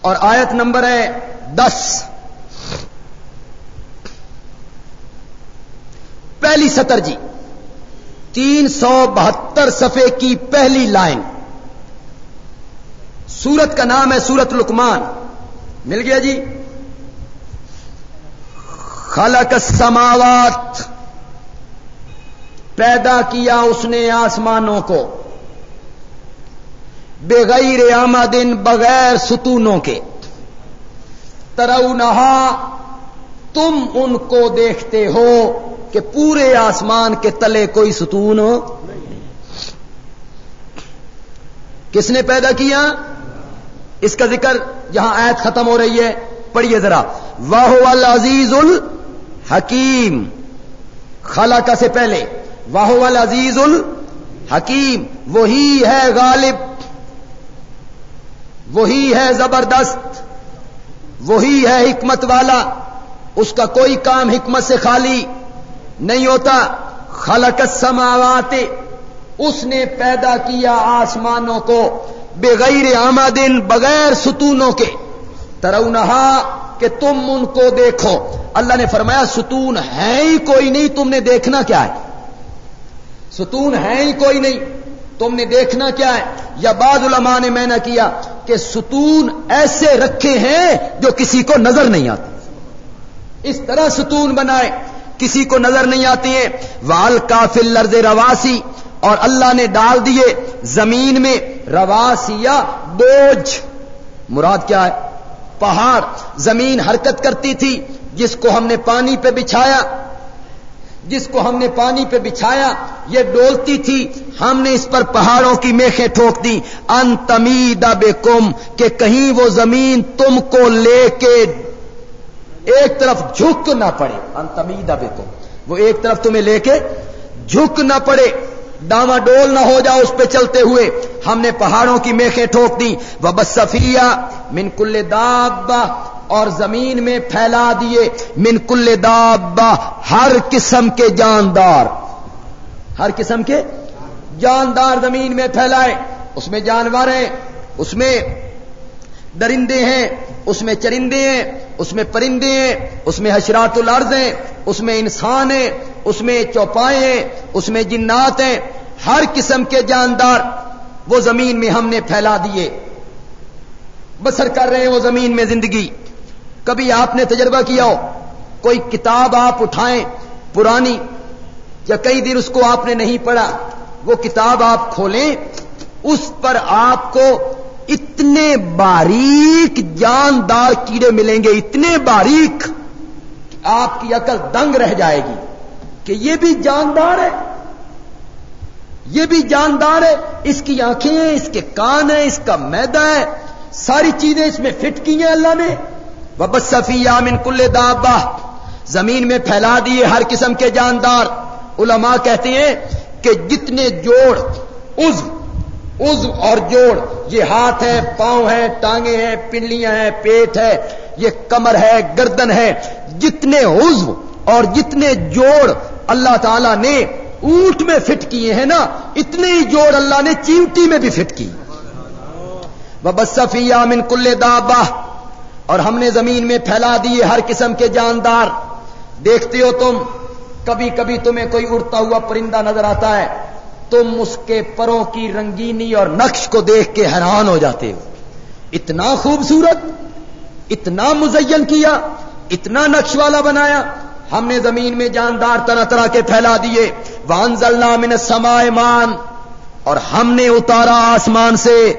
اور آیت نمبر ہے دس۔ پہلی سطر جی۔ تین سو بہتر صفحے کی پہلی لائن۔ سورت کا نام ہے سورت لکمان مل گیا جی؟ خلق السماوات۔ پیدا کیا اس نے آسمانوں کو۔ بغیر آمدن بغیر ستونوں کے۔ ترو نہا تم ان کو دیکھتے ہو۔ کہ پورے آسمان کے تلے کوئی ستون ہو؟ کس نے پیدا کیا؟ اس کا ذکر جہاں آیت ختم ہو رہی ہے، پڑھیے ذرا۔ واہ العزیز الحکیم خالہ سے پہلے۔ واہ العزیز الحکیم وہی ہے غالب۔ وہی ہے زبردست۔ وہی ہے حکمت والا۔ اس کا کوئی کام حکمت سے خالی۔ نہیں ہوتا۔ خلق السماوات، اس نے پیدا کیا آسمانوں کو بغیر آمدن بغیر ستونوں کے۔ ترونہا کہ تم ان کو دیکھو۔ اللہ نے فرمایا، ستون ہے ہی کوئی نہیں، تم نے دیکھنا کیا ہے؟ ستون ہے ہی کوئی نہیں، تم نے دیکھنا کیا ہے؟ یا بعض علماء نے میں نے کیا کہ ستون ایسے رکھے ہیں جو کسی کو نظر نہیں آتے۔ اس طرح ستون بنائے۔ کسی کو نظر نہیں آتی ہیں۔ وال کافل لرز رواسی اور اللہ نے ڈال دیے زمین میں رواسیا بوجھ۔ مراد کیا ہے؟ پہاڑ۔ زمین حرکت کرتی تھی، جس کو ہم نے پانی پہ بچھایا۔ جس کو ہم نے پانی پہ بچھایا، یہ ڈولتی تھی۔ ہم نے اس پر پہاڑوں کی میخیں ٹھوک دی ان تمید بے کم کہ کہیں وہ زمین تم کو لے کے ایک طرف جھک نہ پڑے، انتمیدہ بے وہ ایک طرف تمہیں لے کے جھک نہ پڑے ڈاما ڈول نہ ہو جاؤ اس پہ چلتے ہوئے۔ ہم نے پہاڑوں کی میخیں ٹھوک دی وہ بس من کل دابا اور زمین میں پھیلا دیے۔ من کل دابا ہر قسم کے جاندار۔ ہر قسم کے جاندار زمین میں پھیلائے۔ اس میں جانور ہیں، اس میں درندے ہیں، اس میں چرندے ہیں، اس میں پرندے ہیں، اس میں حشرات الارض ہیں، اس میں انسان ہیں، اس میں چوپائے ہیں، اس میں جنات ہیں۔ ہر قسم کے جاندار وہ زمین میں ہم نے پھیلا دیے۔ بسر کر رہے ہیں وہ زمین میں زندگی۔ کبھی آپ نے تجربہ کیا ہو، کوئی کتاب آپ اٹھائیں پرانی یا کئی دن اس کو آپ نے نہیں پڑھا، وہ کتاب آپ کھولیں، اس پر آپ کو اتنے باریک جاندار کیڑے ملیں گے، اتنے باریک کہ آپ کی عقل دنگ رہ جائے گی کہ یہ بھی جاندار ہے، یہ بھی جاندار ہے، اس کی آنکھیں ہیں اس کے کان ہیں، اس کا میدا ہے، ساری چیزیں اس میں فٹ کی ہیں اللہ نے۔ وبس صفی من کل دابا زمین میں پھیلا دیے ہر قسم کے جاندار۔ علماء کہتے ہیں کہ جتنے جوڑ عز عز اور جوڑ، یہ ہاتھ ہے، پاؤں ہے ٹانگیں ہیں پنڈلیاں ہیں پیٹ ہے، یہ کمر ہے، گردن ہے۔ جتنے عزو اور جتنے جوڑ اللہ تعالی نے اونٹ میں فٹ کیے ہیں نا، اتنے ہی جوڑ اللہ نے چیوٹی میں بھی فٹ کی۔ بسفی من کل دابا اور ہم نے زمین میں پھیلا دیے ہر قسم کے جاندار۔ دیکھتے ہو تم، کبھی کبھی تمہیں کوئی اڑتا ہوا پرندہ نظر آتا ہے۔ تم اس کے پروں کی رنگینی اور نقش کو دیکھ کے حیران ہو جاتے ہو۔ اتنا خوبصورت، اتنا مزین کیا، اتنا نقش والا بنایا۔ ہم نے زمین میں جاندار طرح طرح کے پھیلا دیے۔ وانزل من سمائے مان اور ہم نے اتارا آسمان سے۔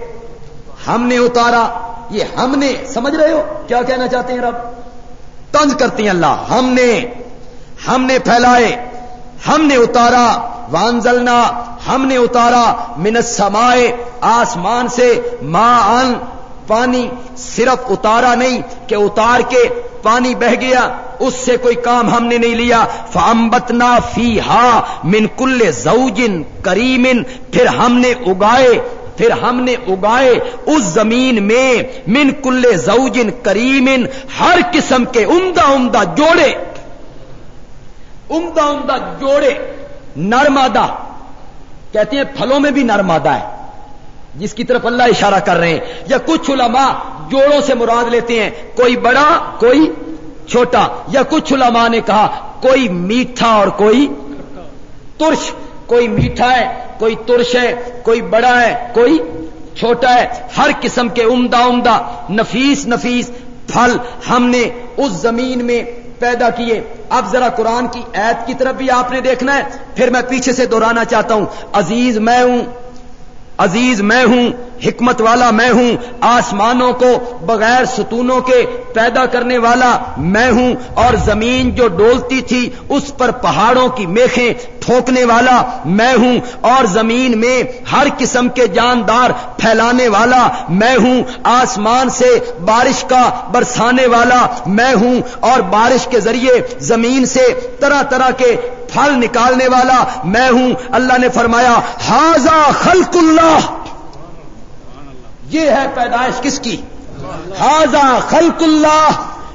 ہم نے اتارا۔ یہ ہم نے، سمجھ رہے ہو؟ کیا کہنا چاہتے ہیں رب؟ تنز کرتے ہیں اللہ۔ ہم نے ہم نے پھیلائے۔ ہم نے اتارا، وانزلنا، ہم نے اتارا من سمائے آسمان سے ماں ان پانی صرف اتارا نہیں کہ اتار کے پانی بہ گیا، اس سے کوئی کام ہم نے نہیں لیا۔ فامبتنا فی ہا من کل زوجن کریمن پھر ہم نے اگائے، پھر ہم نے اگائے اس زمین میں من کل زوجن کریمن ہر قسم کے عمدہ عمدہ جوڑے۔ عمدہ عمدہ جوڑے نرمادہ، کہتے ہیں پھلوں میں بھی نرمادہ ہے، جس کی طرف اللہ اشارہ کر رہے ہیں۔ یا کچھ علماء جوڑوں سے مراد لیتے ہیں، کوئی بڑا، کوئی چھوٹا۔ یا کچھ علماء نے کہا، کوئی میٹھا اور کوئی ترش۔ کوئی میٹھا ہے، کوئی ترش ہے، کوئی بڑا ہے، کوئی چھوٹا ہے۔ ہر قسم کے عمدہ عمدہ نفیس نفیس پھل ہم نے اس زمین میں پیدا کیے۔ اب ذرا قرآن کی ایت کی طرف بھی آپ نے دیکھنا ہے۔ پھر میں پیچھے سے دوہرانا چاہتا ہوں۔ عزیز میں ہوں۔ عزیز میں ہوں۔ حکمت والا میں ہوں۔ آسمانوں کو بغیر ستونوں کے پیدا کرنے والا میں ہوں۔ اور زمین جو ڈولتی تھی، اس پر پہاڑوں کی میخیں ٹھوکنے والا میں ہوں اور زمین میں ہر قسم کے جاندار پھیلانے والا میں ہوں، آسمان سے بارش کا برسانے والا میں ہوں اور بارش کے ذریعے زمین سے طرح طرح کے پھل نکالنے والا میں ہوں۔ اللہ نے فرمایا ہاضا خلق اللہ یہ ہے پیدائش کس کی؟ ہاضا خلق اللہ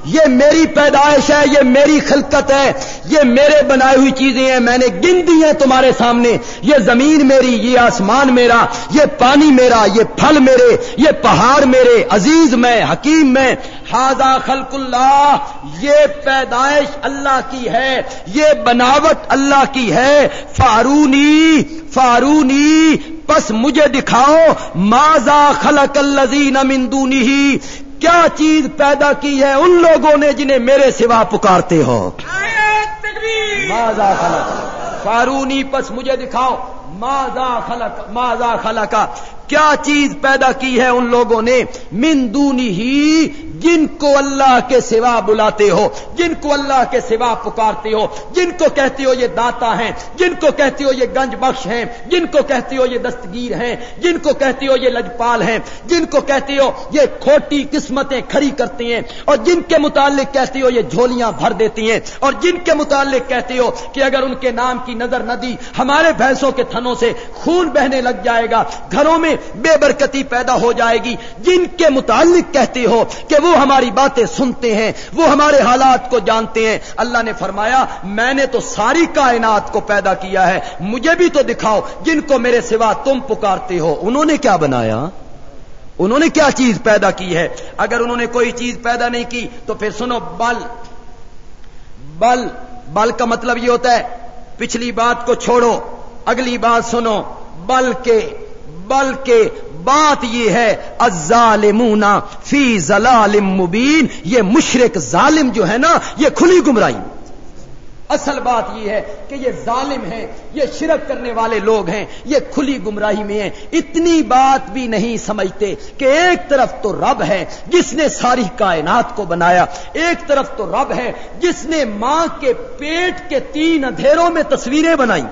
یہ میری پیدائش ہے، یہ میری خلقت ہے، یہ میرے بنائی ہوئی چیزیں ہیں، میں نے گن دی ہیں تمہارے سامنے، یہ زمین میری، یہ آسمان میرا، یہ پانی میرا، یہ پھل میرے، یہ پہاڑ میرے، عزیز میں، حکیم میں ہاضا خلق اللہ، یہ پیدائش اللہ کی ہے، یہ بناوٹ اللہ کی ہے، فارونی فارونی، پس مجھے دکھاؤ ماضا خلق الزین مندونی کیا چیز پیدا کی ہے ان لوگوں نے جنہیں میرے سوا پکارتے ہو؟ ماضا خلق؟ فارونی پس مجھے دکھاؤ۔ ماضا خلق؟ ماضا خلق؟ کیا چیز پیدا کی ہے ان لوگوں نے؟ مندونی ہی جن کو اللہ کے سوا بلاتے ہو، جن کو اللہ کے سوا پکارتے ہو، جن کو کہتے ہو یہ داتا ہیں، جن کو کہتے ہو یہ گنج بخش ہیں، جن کو کہتے ہو یہ دستگیر ہیں، جن کو کہتے ہو یہ لجپال ہیں، جن کو کہتے ہو یہ کھوٹی قسمتیں کھڑی کرتی ہیں، اور جن کے متعلق کہتے ہو یہ جھولیاں بھر دیتی ہیں، اور جن کے متعلق کہتے ہو کہ اگر ان کے نام کی نظر نہ دی، ہمارے بھینسوں کے تھنوں سے خون بہنے لگ جائے گا، گھروں میں بے برکتی پیدا ہو جائے گی۔ جن کے متعلق کہتے ہو کہ وہ ہماری باتیں سنتے ہیں، وہ ہمارے حالات کو جانتے ہیں۔ اللہ نے فرمایا، میں نے تو ساری کائنات کو پیدا کیا ہے، مجھے بھی تو دکھاؤ جن کو میرے سوا تم پکارتے ہو۔ انہوں نے کیا بنایا؟ انہوں نے کیا چیز پیدا کی ہے؟ اگر انہوں نے کوئی چیز پیدا نہیں کی، تو پھر سنو، بل بل بل کا مطلب یہ ہوتا ہے، پچھلی بات کو چھوڑو، اگلی بات سنو، بل کے بل کے بات یہ ہے، الظالمون فی ضلال مبین، یہ مشرق ظالم جو ہے نا، یہ کھلی گمراہی۔ اصل بات یہ ہے کہ یہ ظالم ہیں، یہ شرک کرنے والے لوگ ہیں، یہ کھلی گمراہی میں ہیں۔ اتنی بات بھی نہیں سمجھتے کہ ایک طرف تو رب ہے جس نے ساری کائنات کو بنایا، ایک طرف تو رب ہے جس نے ماں کے پیٹ کے تین اندھیروں میں تصویریں بنائی۔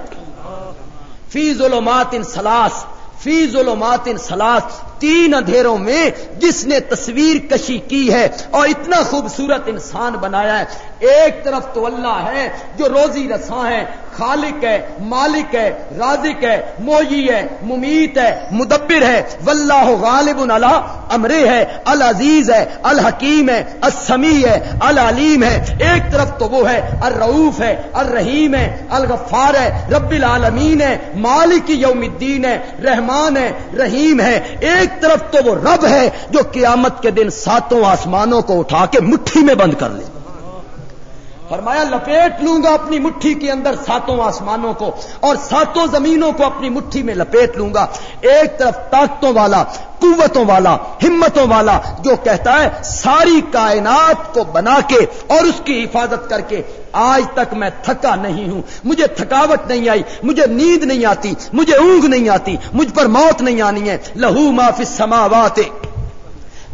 فی ظلمات ان سلاس فی ظلمات ان سلاس تین اندھیروں میں جس نے تصویر کشی کی ہے اور اتنا خوبصورت انسان بنایا ہے۔ ایک طرف تو اللہ ہے جو روزی رساں ہے، خالق ہے، مالک ہے، رازق ہے، موئی ہے، ممیت ہے، مدبر ہے۔ واللہ غالب اللہ امرے ہے، العزیز ہے، الحکیم ہے السمی ہے، العلیم ہے۔ ایک طرف تو وہ ہے الرعوف ہے، الرحیم ہے، الغفار ہے، رب العالمین ہے، مالک یوم الدین ہے، رحمان ہے، رحیم ہے۔ ایک طرف تو وہ رب ہے جو قیامت کے دن ساتوں آسمانوں کو اٹھا کے مٹھی میں بند کر لے۔ فرمایا، لپیٹ لوں گا اپنی مٹھی کے اندر ساتوں آسمانوں کو اور ساتوں زمینوں کو اپنی مٹھی میں لپیٹ لوں گا۔ ایک طرف طاقتوں والا، قوتوں والا، ہمتوں والا جو کہتا ہے، ساری کائنات کو بنا کے اور اس کی حفاظت کر کے آج تک میں تھکا نہیں ہوں۔ مجھے تھکاوٹ نہیں آئی، مجھے نیند نہیں آتی، مجھے اونگ نہیں آتی، مجھ پر موت نہیں آنی ہے۔ لہو معاف سماوات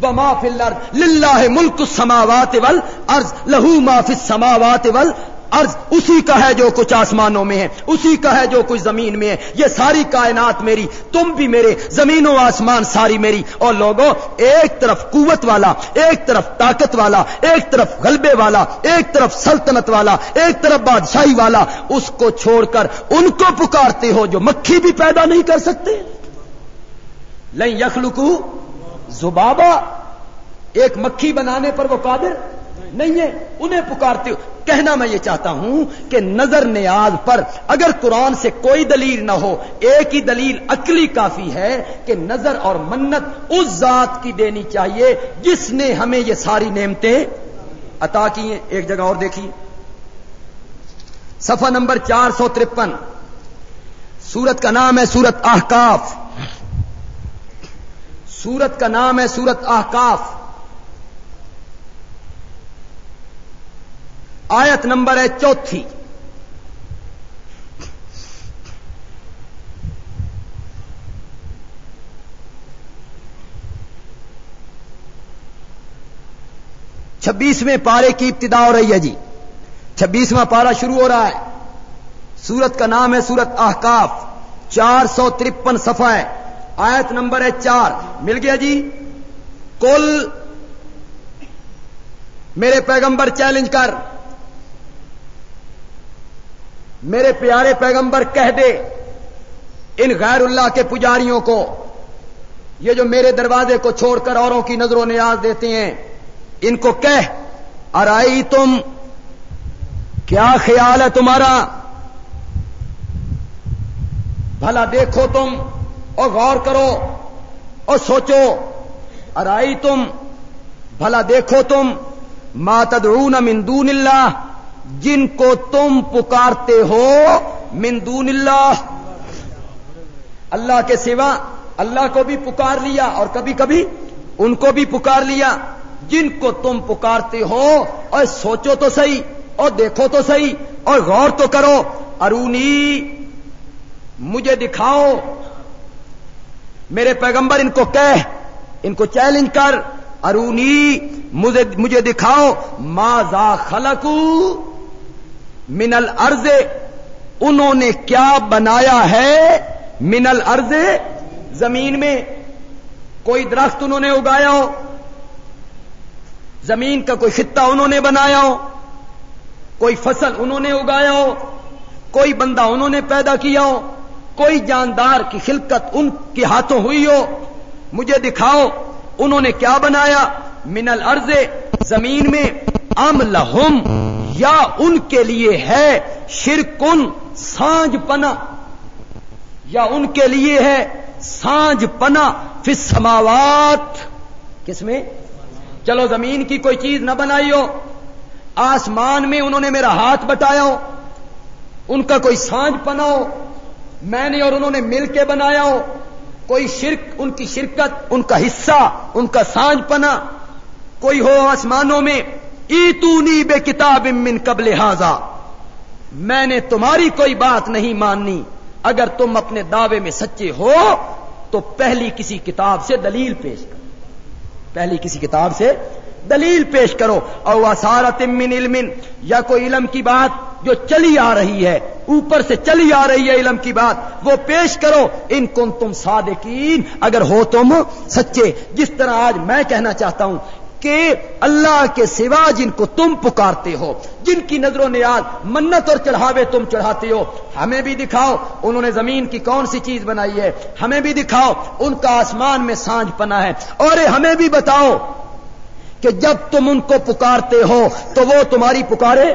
وما فی الارض للہ ملک السماوات والارض لہو ما فی السماوات والارض اسی کا ہے جو کچھ آسمانوں میں ہے، اسی کا ہے جو کچھ زمین میں ہے، یہ ساری کائنات میری، تم بھی میرے زمین و آسمان ساری میری۔ اور لوگوں، ایک طرف قوت والا، ایک طرف طاقت والا، ایک طرف غلبے والا، ایک طرف سلطنت والا، ایک طرف بادشاہی والا، اس کو چھوڑ کر ان کو پکارتے ہو جو مکھی بھی پیدا نہیں کر سکتے۔ لئی یخلکو زبابا ایک مکھی بنانے پر وہ قادر نہیں ہے، انہیں پکارتے ہو۔ کہنا میں یہ چاہتا ہوں کہ نظر نیاز پر اگر قرآن سے کوئی دلیل نہ ہو، ایک ہی دلیل عقلی کافی ہے کہ نظر اور منت اس ذات کی دینی چاہیے جس نے ہمیں یہ ساری نعمتیں عطا کی ہیں۔ ایک جگہ اور دیکھیے صفحہ نمبر چار سو ترپن۔ سورت کا نام ہے سورت احکاف سورت کا نام ہے سورت احکاف آیت نمبر ہے چوتھی۔ چھبیسویں پارے کی ابتدا ہو رہی ہے جی۔ چھبیسواں پارا شروع ہو رہا ہے۔ سورت کا نام ہے سورت احکاف چار سو ترپن صفحہ ہے۔ آیت نمبر ہے چار۔ مل گیا جی؟ کل میرے پیغمبر چیلنج کر۔ میرے پیارے پیغمبر کہہ دے ان غیر اللہ کے پجاریوں کو۔ یہ جو میرے دروازے کو چھوڑ کر اوروں کی نظروں نیاز دیتے ہیں، ان کو کہہ ارائی تم کیا خیال ہے تمہارا؟ بھلا دیکھو تم۔ اور غور کرو اور سوچو ارائی تم بھلا دیکھو تم ماتدرون من دون اللہ، جن کو تم پکارتے ہو من دون اللہ۔ اللہ کے سوا اللہ کو بھی پکار لیا اور کبھی کبھی ان کو بھی پکار لیا۔ جن کو تم پکارتے ہو، اور سوچو تو صحیح، اور دیکھو تو صحیح، اور غور تو کرو۔ ارونی، مجھے دکھاؤ۔ میرے پیغمبر ان کو کہہ، ان کو چیلنج کر، ارونی، مجھے مجھے دکھاؤ ماضا خلقو من الارض، انہوں نے کیا بنایا ہے من الارض؟ زمین میں۔ کوئی درخت انہوں نے اگایا ہو، زمین کا کوئی خطہ انہوں نے بنایا ہو، کوئی فصل انہوں نے اگایا ہو، کوئی بندہ انہوں نے پیدا کیا ہو۔ کوئی جاندار کی خلقت ان کے ہاتھوں ہوئی ہو، مجھے دکھاؤ، انہوں نے کیا بنایا؟ من الارض، زمین میں، ام لہم، یا ان کے لیے ہے شرکن، سانج پنا یا ان کے لیے ہے سانج پنا فس سماوات کس میں؟ چلو زمین کی کوئی چیز نہ بنائی ہو۔ آسمان میں انہوں نے میرا ہاتھ بٹایا ہو۔ ان کا کوئی سانج پنا ہو۔ میں نے اور انہوں نے مل کے بنایا ہو۔ کوئی شرک، ان کی شرکت، ان کا حصہ، ان کا سانج پنا کوئی ہو آسمانوں میں، ایتونی بے کتاب من قبل حاضا میں نے تمہاری کوئی بات نہیں ماننی۔ اگر تم اپنے دعوے میں سچے ہو، تو پہلی کسی کتاب سے دلیل پیش کرو۔ پہلی کسی کتاب سے دلیل پیش کرو۔ اور وہ سارا تمن علم یا کوئی علم کی بات جو چلی آ رہی ہے۔ اوپر سے چلی آ رہی ہے علم کی بات، وہ پیش کرو، ان کن تم صادقین، اگر ہو تم سچے۔ جس طرح آج میں کہنا چاہتا ہوں کہ اللہ کے سوا جن کو تم پکارتے ہو، جن کی نظر و نیاز، منت اور چڑھاوے تم چڑھاتے ہو، ہمیں بھی دکھاؤ انہوں نے زمین کی کون سی چیز بنائی ہے۔ ہمیں بھی دکھاؤ ان کا آسمان میں سانج پنا ہے۔ اور ہمیں بھی بتاؤ کہ جب تم ان کو پکارتے ہو، تو وہ تمہاری پکارے؟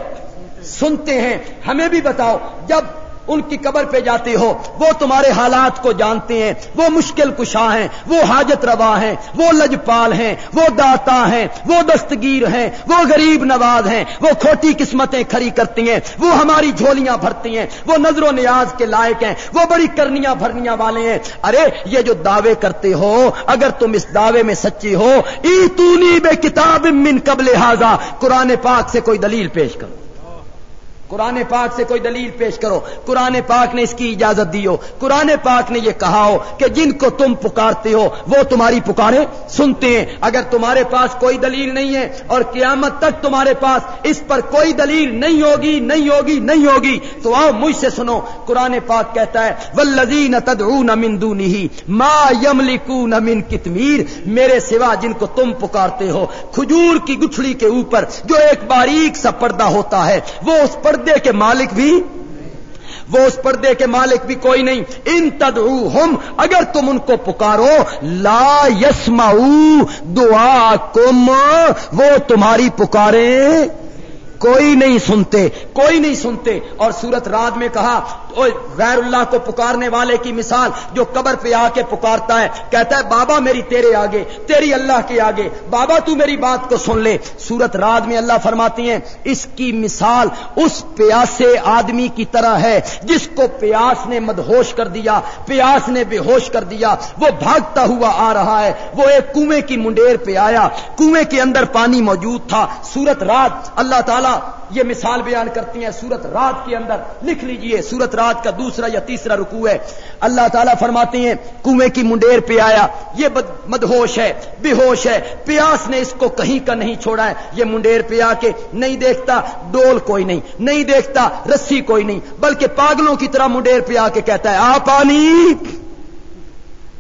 سنتے ہیں ہمیں بھی بتاؤ جب ان کی قبر پہ جاتے ہو وہ تمہارے حالات کو جانتے ہیں وہ مشکل کشاں ہیں وہ حاجت روا ہیں وہ لجپال ہیں وہ داتا ہیں وہ دستگیر ہیں وہ غریب نواز ہیں وہ کھوٹی قسمتیں کھری کرتی ہیں وہ ہماری جھولیاں بھرتی ہیں وہ نظر و نیاز کے لائق ہیں وہ بڑی کرنیاں بھرنیاں والے ہیں ارے یہ جو دعوے کرتے ہو اگر تم اس دعوے میں سچی ہو ای تونی بے کتاب من قبل حاضا قرآن پاک سے کوئی دلیل پیش کرو قرآن پاک سے کوئی دلیل پیش کرو۔ قرآن پاک نے اس کی اجازت دی ہو۔ قرآن پاک نے یہ کہا ہو کہ جن کو تم پکارتے ہو، وہ تمہاری پکارے سنتے ہیں۔ اگر تمہارے پاس کوئی دلیل نہیں ہے اور قیامت تک تمہارے پاس اس پر کوئی دلیل نہیں ہوگی نہیں ہوگی نہیں ہوگی، تو آؤ مجھ سے سنو۔ قرآن پاک کہتا ہے ولزین تدعون من دونه ما یملکون من کتمیر میرے سوا جن کو تم پکارتے ہو، کھجور کی گچھڑی کے اوپر جو ایک باریک سا پردہ ہوتا ہے، وہ اس پردے پردے کے مالک بھی وہ اس پردے کے مالک بھی کوئی نہیں۔ ان تدعوہم، اگر تم ان کو پکارو، لا یسمعو دعا کم وہ تمہاری پکاریں کوئی نہیں سنتے، کوئی نہیں سنتے۔ اور سورت رات میں کہا غیر اللہ کو پکارنے والے کی مثال جو قبر پہ آ کے پکارتا ہے، کہتا ہے، بابا میری تیرے آگے، تیری اللہ کے آگے، بابا تو میری بات کو سن لے۔ سورت رات میں اللہ فرماتی ہیں، اس کی مثال اس پیاسے آدمی کی طرح ہے جس کو پیاس نے مدہوش کر دیا، پیاس نے بے ہوش کر دیا۔ وہ بھاگتا ہوا آ رہا ہے۔ وہ ایک کنویں کی منڈیر پہ آیا۔ کنویں کے اندر پانی موجود تھا۔ سورت رات اللہ تعالیٰ یہ مثال بیان کرتی ہیں سورت رات کے اندر۔ لکھ لیجیے، سورت رات کا دوسرا یا تیسرا رکوع ہے۔ اللہ تعالیٰ فرماتے ہیں، کنویں کی منڈیر پہ آیا۔ یہ مدہوش ہے بے ہوش ہے۔ پیاس نے اس کو کہیں کا نہیں چھوڑا ہے۔ یہ منڈیر پہ آ کے نہیں دیکھتا، ڈول کوئی نہیں۔ نہیں دیکھتا، رسی کوئی نہیں۔ بلکہ پاگلوں کی طرح منڈیر پہ آ کے کہتا ہے آ پانی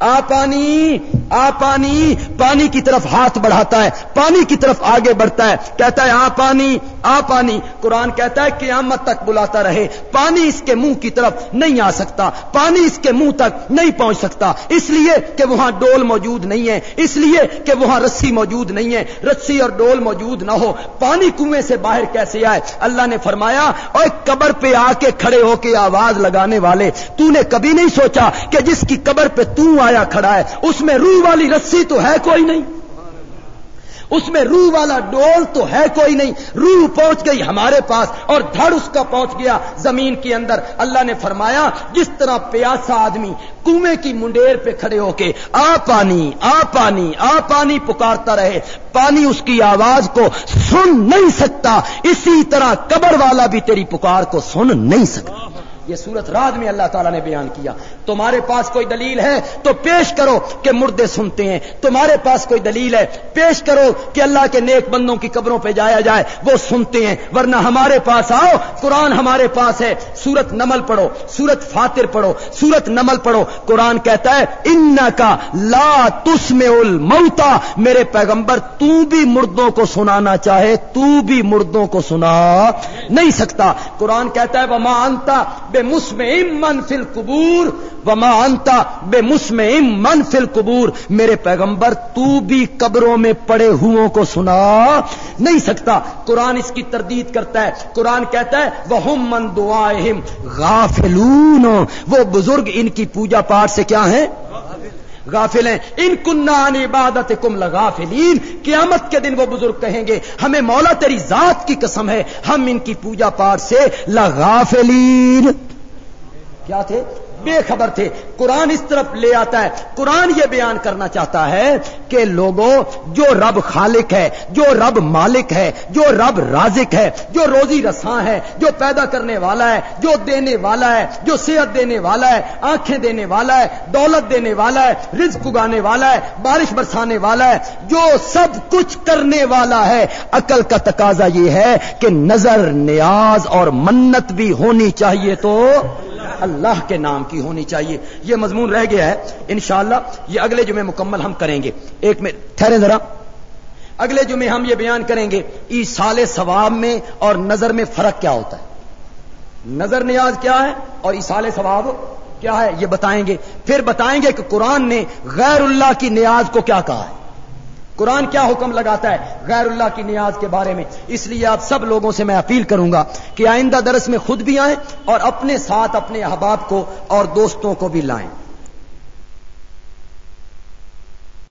آ پانی آ پانی پانی کی طرف ہاتھ بڑھاتا ہے، پانی کی طرف آگے بڑھتا ہے، کہتا ہے آ پانی آ پانی۔ قرآن کہتا ہے قیامت تک بلاتا رہے۔ پانی اس کے منہ کی طرف نہیں آ سکتا، پانی اس کے منہ تک نہیں پہنچ سکتا۔ اس لیے کہ وہاں ڈول موجود نہیں ہے، اس لیے کہ وہاں رسی موجود نہیں ہے۔ رسی اور ڈول موجود نہ ہو۔ پانی کنویں سے باہر کیسے آئے؟ اللہ نے فرمایا، اور قبر پہ آ کے کھڑے ہو کے آواز لگانے والے، تو نے کبھی نہیں سوچا کہ جس کی قبر پہ تو آیا کھڑا ہے؟ اس میں روح والی رسی تو ہے کوئی نہیں۔ اس میں روح والا ڈول تو ہے کوئی نہیں۔ روح پہنچ گئی ہمارے پاس اور دھڑ اس کا پہنچ گیا زمین کے اندر۔ اللہ نے فرمایا، جس طرح پیاسا آدمی کنویں کی منڈیر پہ کھڑے ہو کے آ پانی آ پانی آ پانی پکارتا رہے، پانی اس کی آواز کو سن نہیں سکتا۔ اسی طرح قبر والا بھی تیری پکار کو سن نہیں سکتا۔ یہ سورت رات میں اللہ تعالیٰ نے بیان کیا۔ تمہارے پاس کوئی دلیل ہے تو پیش کرو کہ مردے سنتے ہیں۔ تمہارے پاس کوئی دلیل ہے، پیش کرو کہ اللہ کے نیک بندوں کی قبروں پہ جایا جائے، وہ سنتے ہیں۔ ورنہ ہمارے پاس آؤ، قرآن ہمارے پاس ہے۔ سورت نمل پڑھو، سورت فاتر پڑھو، سورت نمل پڑھو۔ قرآن کہتا ہے ان کا لا تس میں الموتا میرے پیغمبر، تو بھی مردوں کو سنانا چاہے، تو بھی مردوں کو سنا نہیں سکتا۔ قرآن کہتا ہے وہ ماں انتا بے مسم من فل قبور وما انتا بے مسم من فل قبور میرے پیغمبر، تو بھی قبروں میں پڑے ہو کو سنا نہیں سکتا۔ قرآن اس کی تردید کرتا ہے۔ قرآن کہتا ہے وہ من دعائم غافلون۔ وہ بزرگ ان کی پوجا پاٹ سے کیا ہیں؟ غافل ہیں ان کنان عبادت کم لغافلین۔ قیامت کے دن وہ بزرگ کہیں گے، ہمیں مولا تیری ذات کی قسم ہے، ہم ان کی پوجا پاٹ سے لغافلین۔ کیا تھے؟ بے خبر تھے۔ قرآن اس طرف لے آتا ہے۔ قرآن یہ بیان کرنا چاہتا ہے کہ لوگوں، جو رب خالق ہے، جو رب مالک ہے، جو رب رازق ہے، جو روزی رساں ہے، جو پیدا کرنے والا ہے، جو دینے والا ہے، جو صحت دینے والا ہے، آنکھیں دینے والا ہے، دولت دینے والا ہے، رزق اگانے والا ہے، بارش برسانے والا ہے، جو سب کچھ کرنے والا ہے۔ عقل کا تقاضا یہ ہے کہ نظر، نیاز اور منت بھی ہونی چاہیے تو اللہ کے نام کی ہونی چاہیے۔ یہ مضمون رہ گیا ہے۔ انشاءاللہ یہ اگلے جمعے مکمل ہم کریں گے۔ ایک میں ٹھہرے ذرا۔ اگلے جمعے ہم یہ بیان کریں گے ایسال ثواب میں اور نظر میں فرق کیا ہوتا ہے۔ نظر نیاز کیا ہے اور ایسال ثواب کیا ہے یہ بتائیں گے۔ پھر بتائیں گے کہ قرآن نے غیر اللہ کی نیاز کو کیا کہا ہے۔ قرآن کیا حکم لگاتا ہے؟ غیر اللہ کی نیاز کے بارے میں۔ اس لیے آپ سب لوگوں سے میں اپیل کروں گا کہ آئندہ درس میں خود بھی آئیں اور اپنے ساتھ اپنے احباب کو اور دوستوں کو بھی لائیں۔